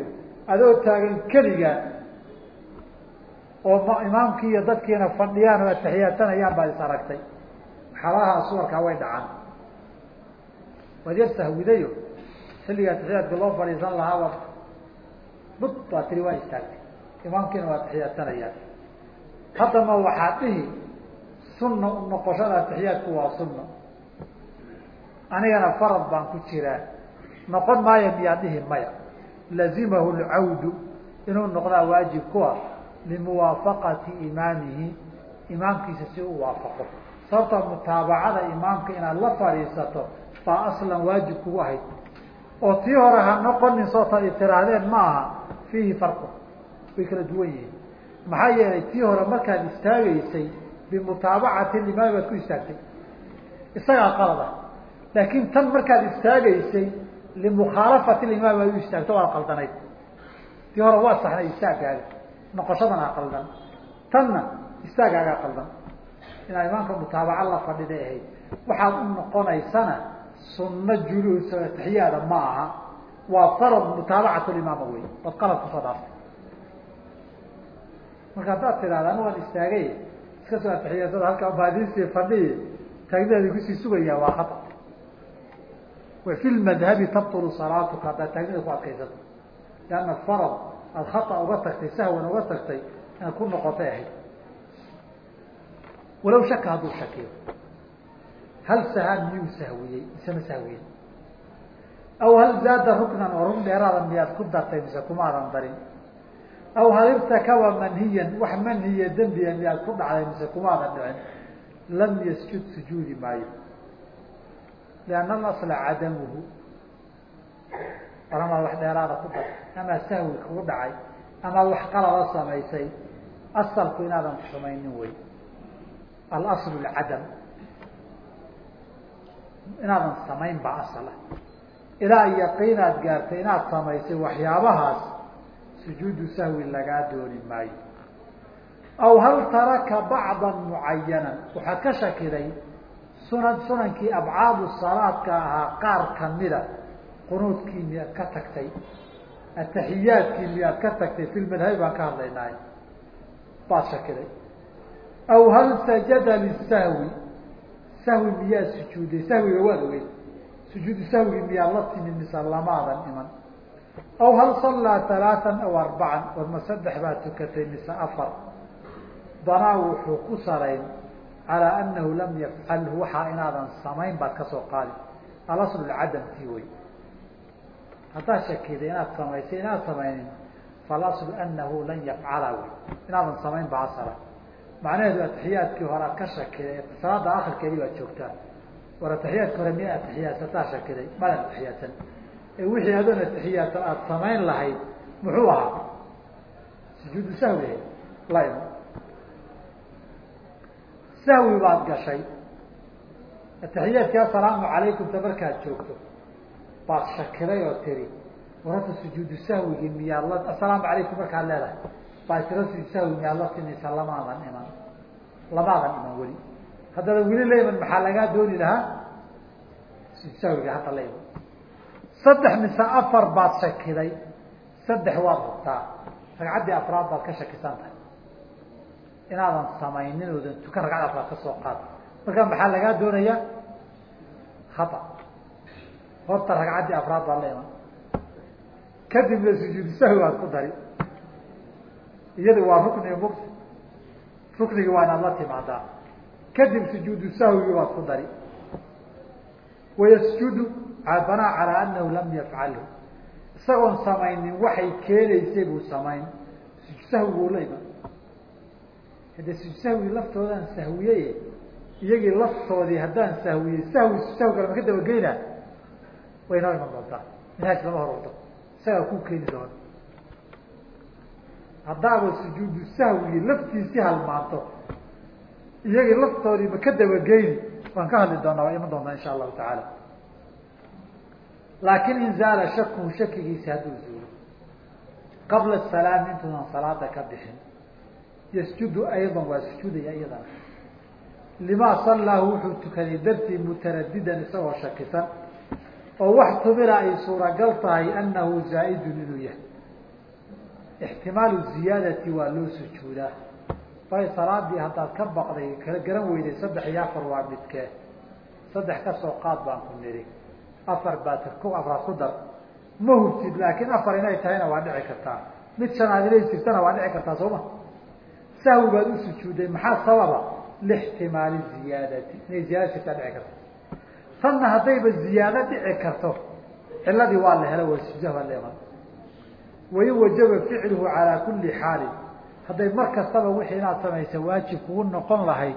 adoo taagan keligaa oo imaamkii iyo dadkiina fadhiyaan oo atixiyaatanayaan baad is aragtay. Xalaha suwarkaa way dhacaan. Waad yar sahwidayo. Loo fadhiisan lahaaba bud baa tiri waa istaagtay. Imaamkiina waa atixiyaatanayaan haddama waxaad dhihi sunna noqoshada atixiyaadku waa sunna. Anigana farad baan ku jiraa. Noqon maayo miyaad dhihi maya lazimahu lcawdu inuu noqdaa waajib ku ah limuwaafaqati imaamihi imaamkiisa si u waafaqo. Sababta mutaabacada imaamka inaad la fadhiisato baa aslan waajib kugu ahayd. Oo tii hore ha noqonin soota tiraahdeen ma aha fiihi farqu way kala duwan yihiin. Maxaa yeelay tii hore markaad istaagaysay bimutaabacati imaami baad ku istaagtay. Isagaa qalad ah laakiin tan markaad istaagaysay limukhaalafati imaam baad u istaagto waad qaldanayd tii hore waa saxnay istaagaaga noqoshadana qaldan tanna istaagaagaa qaldan inaad imaamka mutaabaca la fadhiday ahayd waxaad u noqonaysana sunno juluus oo atixiyaada ma aha waa farad mutaabacatu limaama wey waad qalad ku soo dhaaftay marka haddaad tidahda anu waan istaagay iska soo atixiyaatada halkaa baadiisii fadhiyi taagnidaadi ku sii sugayaa waa khata fi lmadhabi tabtulu salaatuka haddaad taagnida ku adkaysato. Lianna farad aada khata uga tagtay sahwan uga tagtay inaad ku noqotay ahayd. Walaw shaka hadduu shakiyo. Hal sahaan miyuu sahwiyey mise ma sahwiyen aw hal zaada ruknan oo rug dheeraada miyaad ku dartay mise kumaadan darin? Aw hal irtakaba manhiyan wax manhiya dembiga miyaad ku dhacday mise kumaadan dhicin? Lam yasjud lianna alasla cadamuhu waramaad wax dheeraada ku dartay amaa sahwi kugu dhacay amaad wax qalada samaysay asalku inaadan samaynin wey alaslu lcadam inaadan samayn baa asala ilaa yaqiinaad gaartay inaad samaysay waxyaabahaas sujuudu sahwi lagaa dooni maayo aw hal taraka bacda mucayanan waxaad ka shakiday sunan sunankii abcaadu salaadka ahaa qaar kamida qunuudkii miyaad ka tagtay ataxiyaadkii miyaad ka tagtay fi lmadhabi baan ka hadlaynaay baad shakiday aw hal sajada lisahwi sahwi miyaad sujuuday sahwiga waad ogeyd. Sujuudu sahwigi miyaad la timi mise lamaadan iman. Aw hal sallaa halaatan aw arbacan warma saddex baad tukatay mise afar. Banaa wuxuu ku salayn calaa anahu lam yafcalhu waxaa inaadan samayn baad ka soo qaadi. Alaslu lcadamkii wey haddaad shakiday inaad samaysay inaad samaynin falaslu anahu lan yafcala wey inaadan samayn ba asala macnaheedu atixiyaadkii hore aad ka shakiday salaada akhirkeedii baad joogtaa. War atixiyaadki hore miya atixiyaasataa shakiday madan atixiyaadsan ee wixii adoon atixiyaadsan aada samayn lahayd muxuu ahaa? Sujuudu sahwi la sahwi baad gashay. Atixiyaadkii assalaamu calaykumta markaad joogto baad shakiday oo tiri war hadda sujuudu sahwigii miyaad la assalaamu calaykum markaad leedahay baa tira sujuud sahwi miyaad timaysa lamaadan iman lamaadan iman weli. Haddaba weli la iman maxaa lagaa dooni lahaa? Sujuud sahwiga hadda la iman. Saddex mise afar baad shakiday saddex waad hubtaa ragcaddii afraad baad ka shakisan tahay inaadan samaynin oodan tukan ragcad afraad ka soo marka maxaa lagaa doonayaa? Hata horta ragcaddii afraad baad la iman. Kadibna sujuudu sahwi baad ku dari. Iyada waa rukni mugti ruknigi waa inaad la timaadaa. Kadib sujuudu sahwigi baad ku dari. Wayasjudu banaa calaa anahu lam yafcalhu. Isagoon samaynin waxay keenaysay buu samayn. Sahwiguu la iman hade sahwigi laftoodan sahwiye iyagii laftoodii haddaan sahwiyey sahwi sahwi kale ma ka dabageynaa? Way noo iman doontaa minhaaj lama hor wado isagaa ku keeni doona. Haddaaba sujuudu sahwigii laftiisii halmaanto iyagii laftoodii ma ka dabageyni waan ka hadli doonaa waa iman doontaa insha allahu tacaala. Laakin in zaala shakuhu shakigiisi hadduu zuulo qabla salaami intuunan salaada ka bixin yasjudu aydan waa sujuudaya iyadana limaa sallaahu wuxuu tukaday dartii mutaradidan isagoo shakisan oo wax tumila ay suuragal tahay anahu zaa'idun inuu yahay. Ixtimaalu ziyaadati waa loo sujuudaa. Bay salaadii haddaad ka baqday kala garan weyday saddex iyo afar waa midkee. Saddex ka soo qaad baan ku nidhi afar baad ku afraad ku dar. Ma hubtid laakiin afar inay tahayna waa dhici kartaa. Mid shanaad inay jirtana waa dhici kartaa sooma sahwi baad u sujuuday maxaa sababa lixtimaali ziyaadati inay ziyaada jirtaa dhici karta tanna haddayba ziyaado dhici karto ciladii waa la helo waa sujahba leeman wain wajaba ficluhu calaa kulli xaalin hadday mar kastaba wixii inaad samaysa waajib kugu noqon lahayd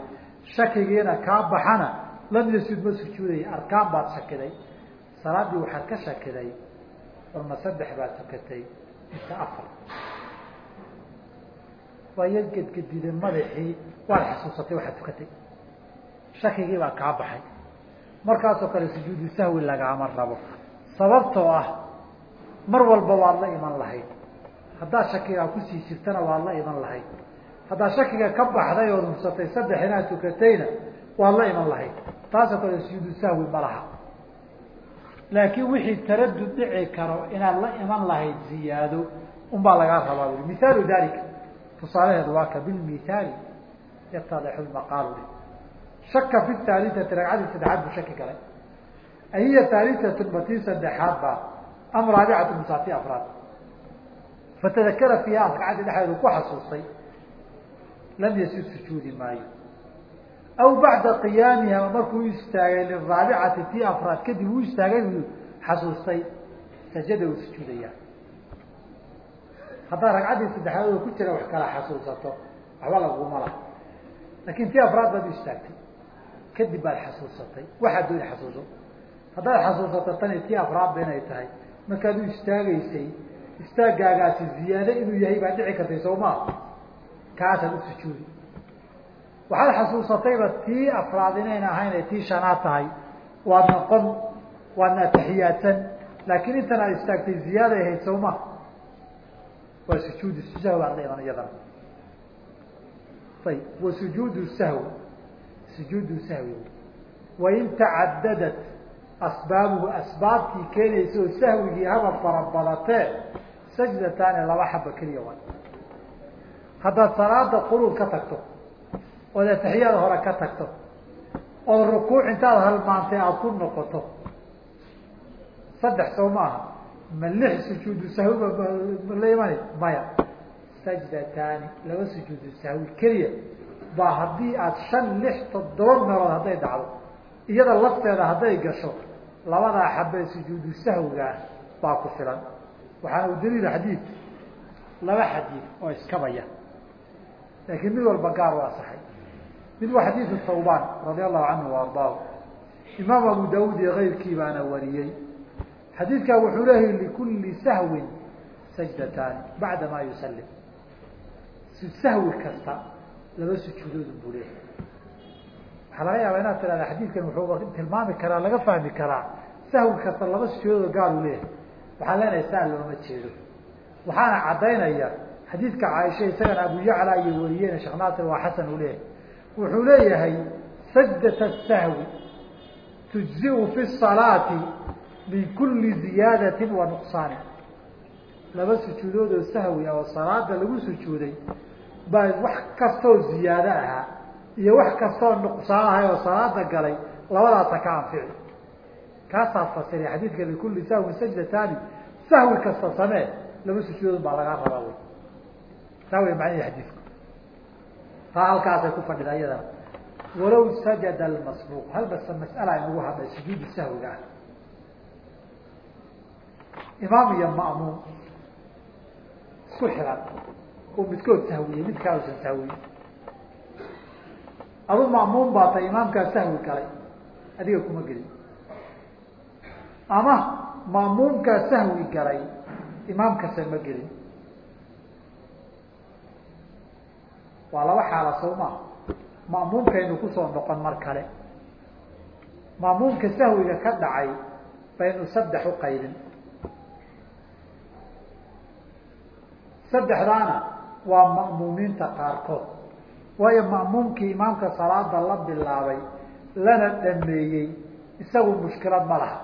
shakigiina kaa baxana lam yasud ma sujuudaya arkaan baad shakiday salaadii waxaad ka shakiday orma saddex baad tukatay mise afar waa ya gedgediday madaxii waad xasuusatay waxaad tukatay. Shakigii baa kaa baxay. Markaasoo kale sujuudu sahwi lagaama rabo. Sababtoo ah mar walba waad la iman lahayd. Haddaad shakigaa ku sii jirtana waad la iman lahayd. Haddaad shakiga ka baxday ood hubsatay saddex inaad tukatayna waad la iman lahayd. Taasoo kale sujuudu sahwi ma laha. Laakiin wixii taradud dhici karo inaad la iman lahayd ziyaado unbaa lagaa rabaa. Ui mihaalu dalika tusaalaheedu waa ka bilmithaali yatadixu lmaqaalu shaka fi haaliati ragcadii saddexaad buu shaki galay. Haaliatun matii saddexaad baa am raabicatu musaati afraad. Fatadakara fiiha ragcaddii dhexdeedu ku xasuustay lam yasud sujuudi maayo. Aw bacda qiyaamiha markuu istaagay liraabicati tii afraad kadib uu istaagay uu xasuustay sajada uu sujuudayaa haddaad ragcaddii saddexaad oo ku jira wax kala xasuusato waxba laguma laha. Laakin tii afraad baad u istaagtay. Kadib baad xasuusatay. Waxaad dooni xasuuso. Haddaad xasuusato tani tii afraadba inay tahay. Markaad u istaagaysay istaagaagaasi ziyaado inuu yahay baad dhici kartay soo kaasaad u sujuudi. Waxaad xasuusatayba tii afraad inayna ahayn ay tii shanaad tahay. Waad noqon waadna ataxiyaadsan laakiin intan aad istaagtay ziyaaday ahayd soo waa sujuudu sahwi baad la iyadana ayib wa sujuudu sahwi sujuudu sahwi wain tacadadat asbaabuhu asbaabtii keenaysa oo sahwigii haba farabadatee sajdataani laba xaba keliya way haddaad salaada quruud ka tagto ood atixiyada hore ka tagto ood rukuuc intaad halmaantay aada ku noqoto saddex soo maaha ma lix sujuudu sahwiba la imani maya sajdataani laba sujuudu sahwi keliya. Baa haddii aada shan lix toddoba meelood hadday dhacdo iyada lafteeda hadday gasho labadaa xabee sujuudu sahwigaa baa ku filan. Waxaana u daliila xadiid laba xadiid oo iskabaya laakiin mid walba gaar u asaxay mid waa xadiidu thawban radia allahu canhu ardaahu. Imaam abu daawud iyo keyrkii baana wariyey xadiidkaa wuxuu leeyahy likulli sahwin sajdataani bacda ma yusallim. Sahwi kasta laba sujuudoodun buu leeyahay. Waxaa laga yaabaa inaad tirahda xadiidkan wuxuu tilmaami karaa laga fahmi karaa sahwi kasta laba sujuudoodoo gaar uu leeyahay. Waxaan leenahay saa looma jeedo. Waxaana caddaynaya xadiidka caaisha isagana abu yacla iyo wariyeen sheekh naasir waa xasan uu leeyahay. Wuxuu leeyahay sajdat sahwi tujziu fi salaati min kuli ziyaadati wa nuqsaani laba sujuudood oo sahwi ah oo salaada lagu sujuuday baa wax kastoo ziyaado ahaa iyo wax kastoo nuqsaan ahay oo salaada galay labadaasa ka anfici kaasaa fasiray xadiidka likulli sahwin sajdataani sahwi kasta samee laba sujuudood baa lagaa rabaa wy taa way macnihi xadiidku taa halkaasay ku fadhida iyadana walow sajada almasbuuq hal bas mas'ala inagu hadlay sujuudu sahwiga ah imaam iyo ma'muum. Isku xiran oo midkood sahwiyey mid kaalusan sahwiye adu ma'muum baa tay imaamkaa sahwi galay. Adiga kuma gelin. Ama ma'muumkaa sahwi galay imaamkase ma gelin. Waa laba xaala sow maa ma'muumkaynu ku soo noqon mar kale. Ma'muumka sahwiga ka dhacay baynu saddex u qaybin saddexdaana waa ma'muumiinta qaarkood. Waayo ma'muumkii imaamka salaada la bilaabay lana dhameeyey isagu mushkilad ma laha.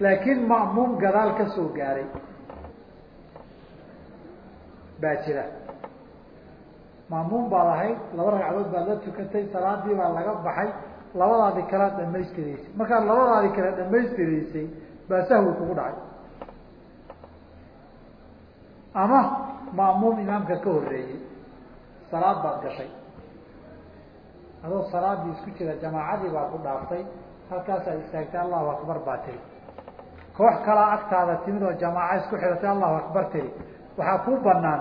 Laakiin ma'muum gadaal ka soo gaaray. Baa jira. Ma'muum baad ahayd laba ragcadood baad la tukatay salaadii baa laga baxay labadaadi kalaad dhamaystiraysay markaad labadaadi kale dhamaystiraysay baa sahwi kugu dhacay ama ma'muum imaamka ka horeeyey salaad baad gashay. Adoo salaadii isku jira jamaacadii baa ku dhaaftay halkaasaad istaagtay allahu akbar baa tiri. Koox kalaa agtaada timid oo jamaaca isku xidhatay allahu akbar tiri. Waxaa kuu banaan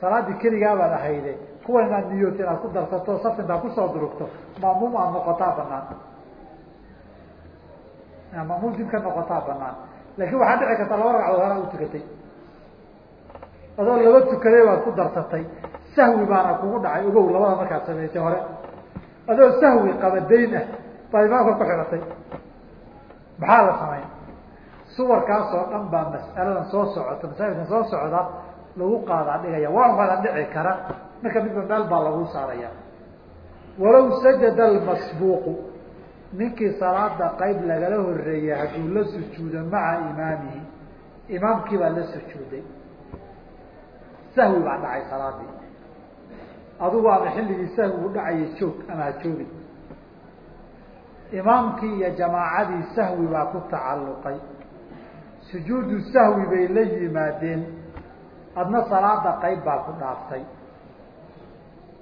salaaddii keligaabaad ahayde kuwa inaad niyoota inaad ku darsato saf intaad ku soo durugto. Ma'muum aad noqotaa banaan ma'muum dib ka noqotaa banaan laakiin waxaa dhici karta laba ragcadood horaa u tukatay adoo laba tukaday baad ku darsatay sahwi baana kugu dhacay. Ogow labada markaad samaysay hore. Adoo sahwi qabadayn ah baad imaamka ku xidhatay maxaa la samayn suwarkaasoo dhan baa mas'aladan soo socota. Masaajidkan soo socda lagu qaadaa dhigaya. Waa wada dhici kara. Marka midba meel baa lagu saaraya walow sajada almasbuuqu ninkii salaada qayb lagala horeeyay hadduu la sujuudo maca imaamihi imaamkii baa la sujuuday sahwi baa dhacay salaadii. Adugu ama xilligii sahwigu dhacaya joog ama ha joogin. Imaamkii iyo jamaacadii sahwi baa ku tacalluqay. Sujuudu sahwi bay la yimaadeen. Adna salaada qayb baa ku dhaaftay.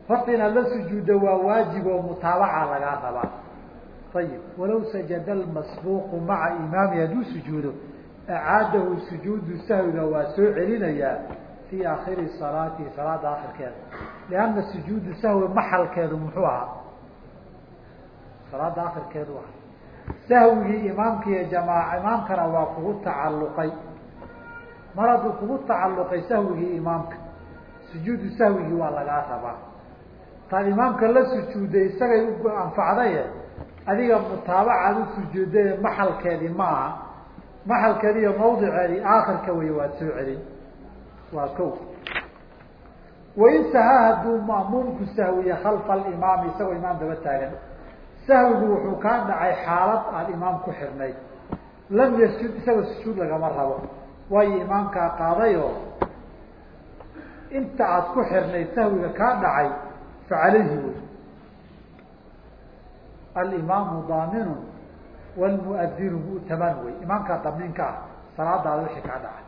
Horta inaad la sujuuddo waa waajib oo mutaabaca lagaa rabaa. Ayib walow sajada almasbuuqu maca imaami hadduu sujuudo acaadahu sujuudu sahwiga waa soo celinayaa fii aakhiri salaatihi salaada akhirkeeda lianna sujuudu sahwi maxalkeedu muxuu ahaa? Salaada akhirkeedu ahaa. Sahwigii imaamka iyo jamaaca imaamkana waa kugu tacalluqay. Mar hadduu kugu tacalluqay sahwigii imaamka sujuudu sahwigii waa lagaa rabaa. Taad imaamka la sujuudday isagay u anfacdaye adiga mutaabacaad u sujuuddaye maxalkeedii ma aha maxalkeedi iyo mawdiceedii aakhirka wey waad soo celin waa ko wain sahaa hadduu ma'muumku sahwiye khalfa alimaami isagoo imaam daba taagan. Sahwigu wuxuu kaa dhacay xaalad aada imaam ku xirnayd lam yasjud isagoo sujuud lagama rabo. Waayo imaamkaa qaadayoo inta aada ku xirnayd sahwiga kaa dhacay fa calayhi wey alimaamu daaminun wlmuadinu mu'taman wey imaamkaa damiinka ah salaadaada wixii kaa dhacay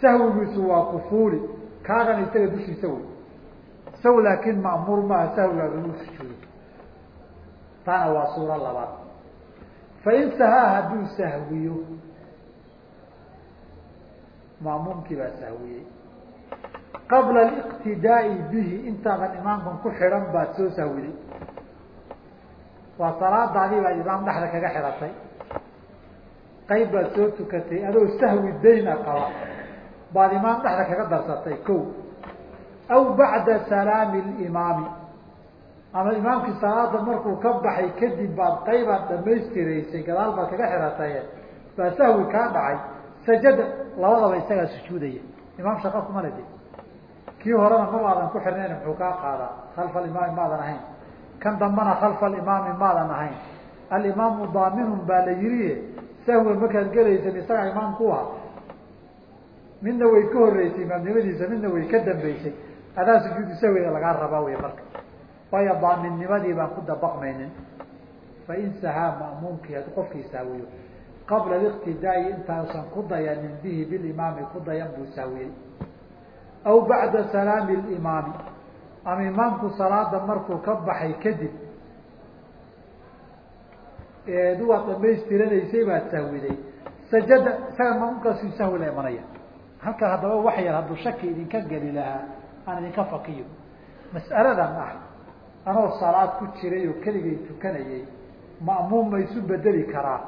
sahwigiisu waa kufuuli kaagana isaga dushiisa wey. Isagu laakiin ma'muur maaha sahwigaaga inuu sujuudo taana waa suuro labaad. Fain sahaa hadduu sahwiyo ma'muumkii baa sahwiyey. Qabla aliqtidaai bihi intaadan imaamkan ku xidhan baad soo sahwiday waa salaadaadii baad imaam dhexda kaga xidhatay qayb baad soo tukatay adoo sahwi dayna qaba baad imaam dhexda kaga darsatay ko aw bacda salaami limaami ama imaamkii salaada markuu ka baxay kadib baad qaybaad dhamaystiraysay gadaal baad kaga xidhatay baa sahwi kaa dhacay. Sajada labadaba isagaa sujuudaya. Imaam shaqa kuma ledi kii horena mar aadan ku xirnayn muxuu kaa qaadaa. Khalfa alimaami maadan ahayn. Kan dambana khalfa alimaami maadan ahayn. Alimaamu daaminun baa la yiriye sahwiga markaad gelaysan isagaa imaam ku aha midna way ka horeysay imaamnimadiisa midna way ka dambeysay. Adaa sujuudu sahwiga lagaa rabaa wey marka. Waayo daaminnimadii baan ku dabaqmaynin. Fain sahaa ma'muumkii hadduu qofkii sahwiyo qabla aliqtidaai intausan ku dayanin bihi bilimaami ku dayan buu sahwiyey aw bacda salaami limaami ama imaamku salaada markuu ka baxay kadib eedu waad dhamaystiranaysay baad sahwiday sajada isaga ma'muumkaasuu sahwi la imanaya halkaa haddaba wax yar hadduu shaki idinka geli lahaa aan idinka fakiyo mas'aladan ah anoo salaad ku jiray oo keligay tukanayay ma'muum ma isu bedeli karaa?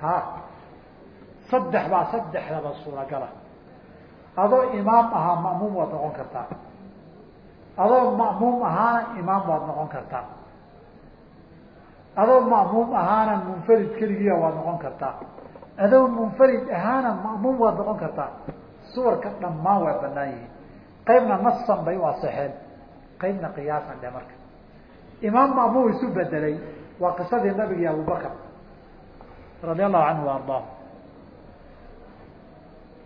Ha. Saddex baa saddexdaba suuragala. Adoo imaam ahaa ma'muum waad noqon kartaa. Adoo ma'muum ahaana imaam waad noqon kartaa. Adoo ma'muum ahaana munfarid keligiia waad noqon kartaa adoo munfarid ahaana ma'muum waad noqon kartaa suwarka dhammaan waa banaan yihiin. Qaybna nasan bay u asexeen qaybna qiyaasan dhe marka. Imaam ma'muum isu bedelay waa qisadii nabiga iyo abubakar radia allahu canhu wa ardaahu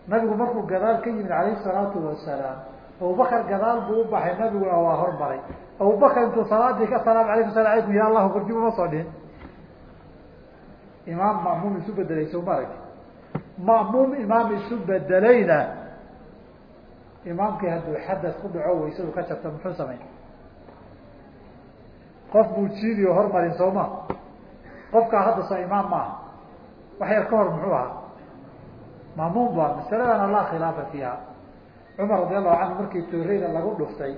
nabigu markuu gadaal ka yimid alayhi salaatu wasalaam abubakar gadaal buu u baxay nabiguna waa hormaray. Abubakar intuu salaadii ka salaam alaykum sala alaykum ya allahu korjib uma soo dhihin imaam ma'muum isu bedelay soo ma arag ma'muum imaam isu bedelayna imaamkii hadduu xadas ku dhaco waysadu ka jabta muxuu samay qof buu jiidiyo hormarin sooma qofkaa hadda soo imaam maaha wax yar ka hor muxuu ahaa? Ma'muum baa masaladana laa khilaafa fiiha cumar radi allahu canhu markii tooreyda lagu dhuftay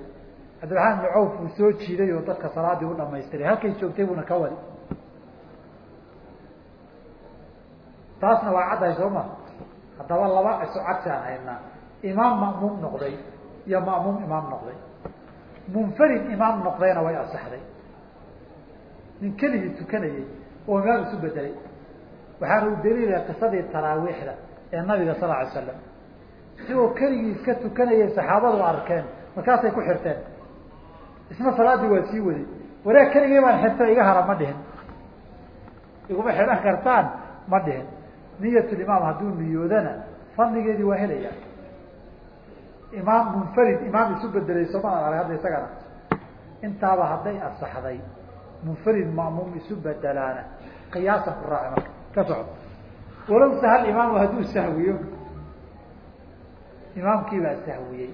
cabdiraxmaan ibnu cawf uu soo jiiday oo dadka salaadii u dhamaystiray halkay joogtay buuna ka wadi taasna waa caddahay soo ma. Haddaba laba isu cagsi aan haynaa imaam ma'muum noqday iyo ma'muum imaam noqday. Munfarid imaam noqdayna way asaxday nin keligii tukanayay oo imaam isu bedelay waxaana u daliilaya qisadii taraawiixda ee nabiga sal alay slam isagoo keligii iska tukanayay saxaabadu arkeen markaasay ku xirteen. Isna salaaddii waa sii waday walaag keligii baan xirta iga hara ma dhihin. Iguma xidhan kartaan ma dhihin niyatulimaam hadduu niyoodana fadligeedii waa helaya. Imaam munfarid imaam isu bedelay sooma arag hadda isagana. Intaaba hadday asaxday munfarid ma'muum isu bedelaana qiyaasan ku raaci marka ka socdo. Walow sahal imaamu hadduu sahwiyo. Imaamkii baa sahwiyey.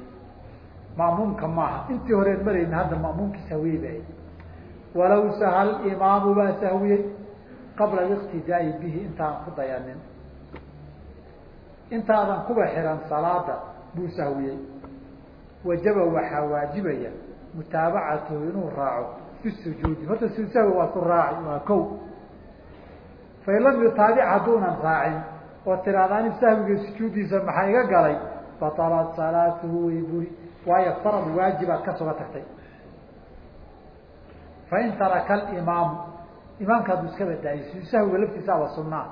Ma'muumka maaha. Intii horeed marayna hadda ma'muumkii sahwiyey ba walow sahal imaamu baa sahwiyey qabla aliqtidaai bihi intaan ku dayanin. Intaadan kuba xiran salaada buu sahwiyey. Wajaba waxaa waajibaya mutaabacatuhu inuu raaco fi sujuudi. Horta sahwi waa ku raaci waa ko fain lam yutaabic hadduunan raacin oo tiraada sahwiga sujuuddiisa maxaa iga galay batalat salaatuhu way buri. Waayo farad waajibaad ka suga tagtay. Fain taraka alimaamu imaamka hadduu iska badaayay su sahwiga laftiisaaba sunaa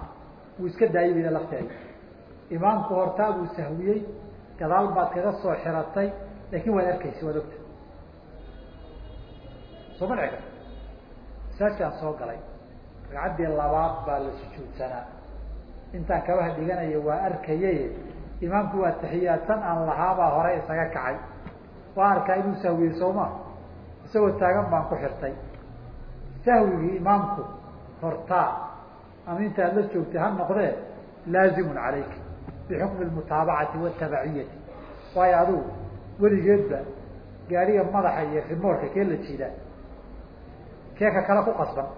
wuu iska daayay bayda lafteeda imaamku hortaa buu sahwiyey gadaal baad kaga soo xiratay laakin waad arkaysa waad ogta soo ma dhici karta masaajkaan soo galay ragcaddii labaad baa la sujuudsanaa. Intaan kabaha dhiganaya waa arkayay imaamku waa taxiyaadsan aan lahaabaa hore isaga kacay. Waa arkaa inuu sahwiyey sooma isagoo taagan baan ku xirtay sahwigii imaamku hortaa ama intaad la joogtay ha noqdee laazimun calayka bixukmi lmutaabacati watabaciyati waayo adigu weligeedba gaariga madaxa iyo rimoorka kee la jiidaa? Kee ka kale ku qasban?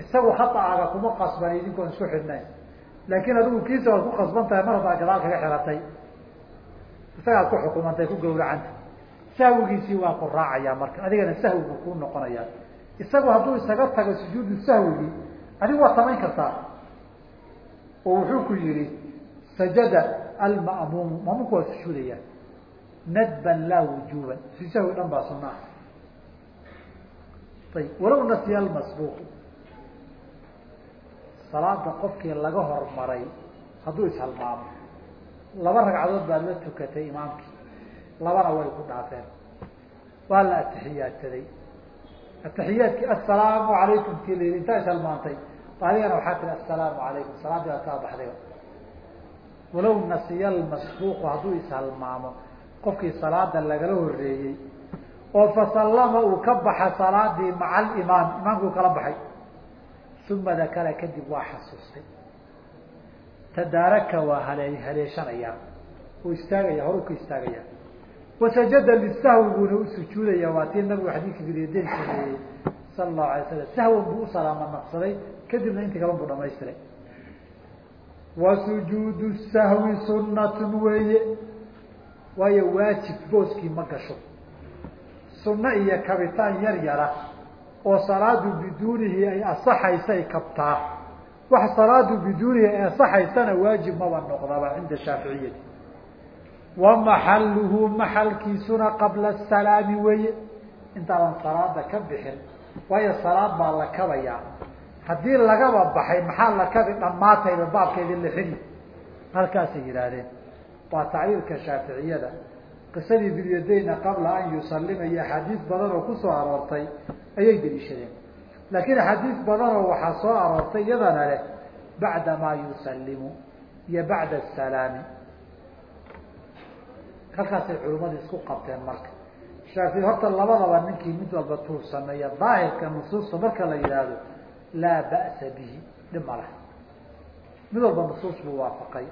Isagu khaaaga kuma qasban idinkoon isku xidhnayn. Laakiin adigu kiisa waad ku qasban tahay mar haddaa gadaal kaga xiratay isagaad ku xukumantay ku gawracanta sahwigiisii waa ku raacayaa marka adigana sahwigu kuu noqonayaa isagu hadduu isaga tago sujuudu sahwigii adigu waad samayn kartaa? Oo wuxuu ku yihi sajada alma'muumu ma'muumku waa sujuudaya. Nadban laa wujuban si sahwi dhan baa sunaa ayib walow nasiya almasbuuqu salaada qofkii laga hormaray hadduu ishalmaamo laba ragcadood baad la tukatay imaamkii. Labana way ku dhaafeen waa la atixiyaadsaday atixiyaadkii assalaamu calaykum tii la intaa ishalmaantay adigana waxaa tiri assalaamu calaykum salaaddii baad kaa baxday walow nasiya almasbuuqu hadduu ishalmaamo qofkii salaada lagala horeeyey oo fasallama uu ka baxa salaadii maca alimaam imaamkuu kala baxay uma dakara kadib waa xasuustay tadaaraka waa halee haleeshanayaa uu istaagaya horuu ka istaagaya wasajada lisahwi buuna u sujuudaya waa tii nabigu xadiidka bilyadayn sameeyey sala allahu alay slam sahwan buu u salaama naqsaday kadibna intii kaban buu dhamaystiray wa sujuudu sahwi sunatun weeye waayo waajib booskii ma gasho. Sunno iyo kabitaan yar yara oo salaadu biduunihi ay asaxaysay kabtaa. Wax salaadu biduunihi ay asaxaysana waajib maba noqdaba cinda shaaficiyati wa maxaluhu maxalkiisuna qabla asalaami weeye. Intaadan salaada ka bixin waayo salaad baa la kabayaa. Haddii lagaba baxay maxaa la kabi dhammaatayba baabkeedi lixini halkaasay yidhaahdeen. Waa tacyiirka shaaficiyada. Qisadii bilyadayna qabla an yusalima iyo axaadiis badan oo ku soo aroortay ayay deliishadeen. Laakiin axaadiis badanoo waxaa soo aroortay iyadana leh bacda maa yusalimu iyo bacda asalaami halkaasay culimmadu isku qabteen marka. Shaafici horta labadaba ninkii mid walba tuu sameeya daahirka nusuusta marka la yidhaahdo laa ba'sa bihi dhib ma mid walba nusuus buu waafaqay.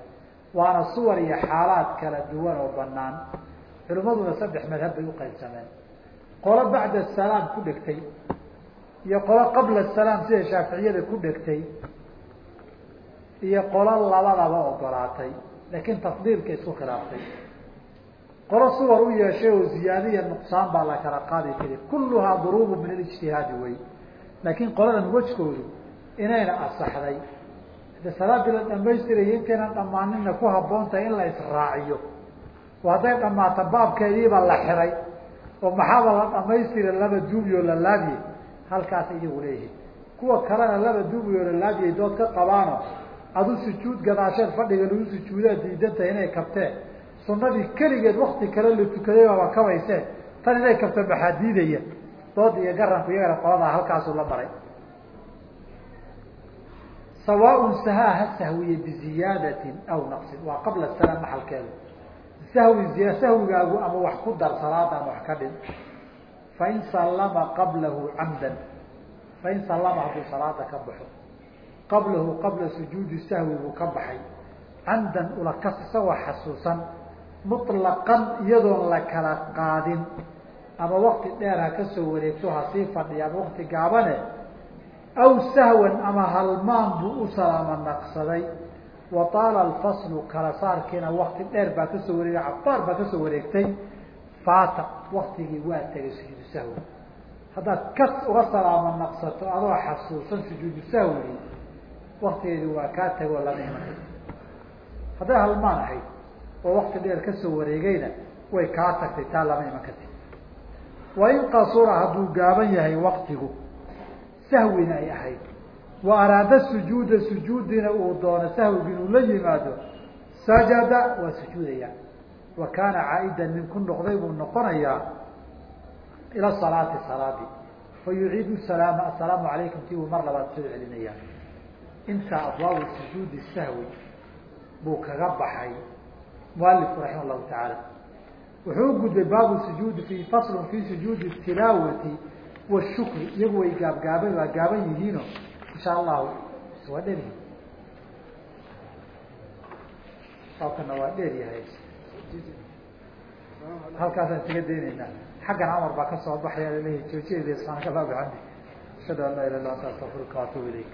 Waana suwar iyo xaalaad kala duwan oo banaan culimmaduna saddex madhab bay uqaybsameen qolo bacda asalaam ku dhegtay iyo qolo qabla asalaam sida shaaficiyada ku dhegtay iyo qolo labadaba ogolaatay laakiin tafdiilka isku khilaaftay qolo suwar u yeeshay oo ziyaada iyo nuqsaan baa la kala qaadi kari. Kulluhaa duruubu min alijtihaadi wey. Laakiin qoladan wejkoodu inayna asaxday. De salaadii la dhamaystiraya intaynan dhammaaninna ku habboon tahay in la israaciyo. Oo hadday dhammaato baabkeediiba la xiray oo maxaaba la dhamaystira laba duubiyo la laabiye halkaas iyagu leeyihiin kuwa kalena laba duubiyo la laabiyay dood ka qabaano. Adu sujuud gadaasheed fadhiga lagu sujuudaa diidantahay inay kabteen sunadii keligeed wakti kale la tukaday baaba kabaysee tan inay kabto maxaa diidaya dood iyo garanku iyagana qoladaa halkaasuu la maray. Sawaaun sahaa ha sahwiye biziyaadatin aw naqsin waa qabla salaam maxalkeedu sahwi sahwigaagu ama wax ku dar salaada ama wax ka dhin fain sallama qablahu camdan fain sallama hadduu salaada ka baxo qablahu qabla sujuudi sahwi buu ka baxay camdan ulakas isagoo xasuusan muطlaqan iyadoon la kala qaadin. Ama wakti dheer ha ka soo wareegto ha sii fadhiya ama wakti gaabane aw sahwan ama halmaan buu u salaama naqsaday. Wa taala alfaslu kala saarkiina wakti dheer baa ka soo wareegay cabaar baa ka soo wareegtay. Faata waktigii waa tegay sujuudu sahwi. Haddaad kas uga salaama naqsato adoo xasuusan sujuudu sahwigi waktigeedi waa kaa tegoo lama hadday halmaan ahayd oo wakti dheer ka soo wareegayna way kaa tagtay taa lama iman karti wain qasura hadduu gaaban yahay waktigu sahwina ay ahayd. Wa araada sujuuda sujuudiina uu doono sahwigi inuu la yimaado sajada waa sujuudaya. Wa kaana caa'idan nin ku noqday buu noqonayaa ila salaati salaadii fa yuciidu salaama assalaamu calaykum ti uu mar labaad soo celinaya intaa abwaabu sujuudi sahwi buu kaga baxay mualifku raxima llahu tacaala. Wuxuu u gudbay baabu sujuudi fi faslun fi sujuudi tilaawati washukri iyagu way gaabgaaban waa gaaban yihiino insha allahu waa dheer yihiin baabkana waa dheer yahay. Halkaasaan isaga daynaynaa. Xaggan amar baa ka soo baxaya laleeyahy joojiyada subxaanaka allah ashhadu an laa ilah illa anta astaqfiruka waatubu ilayk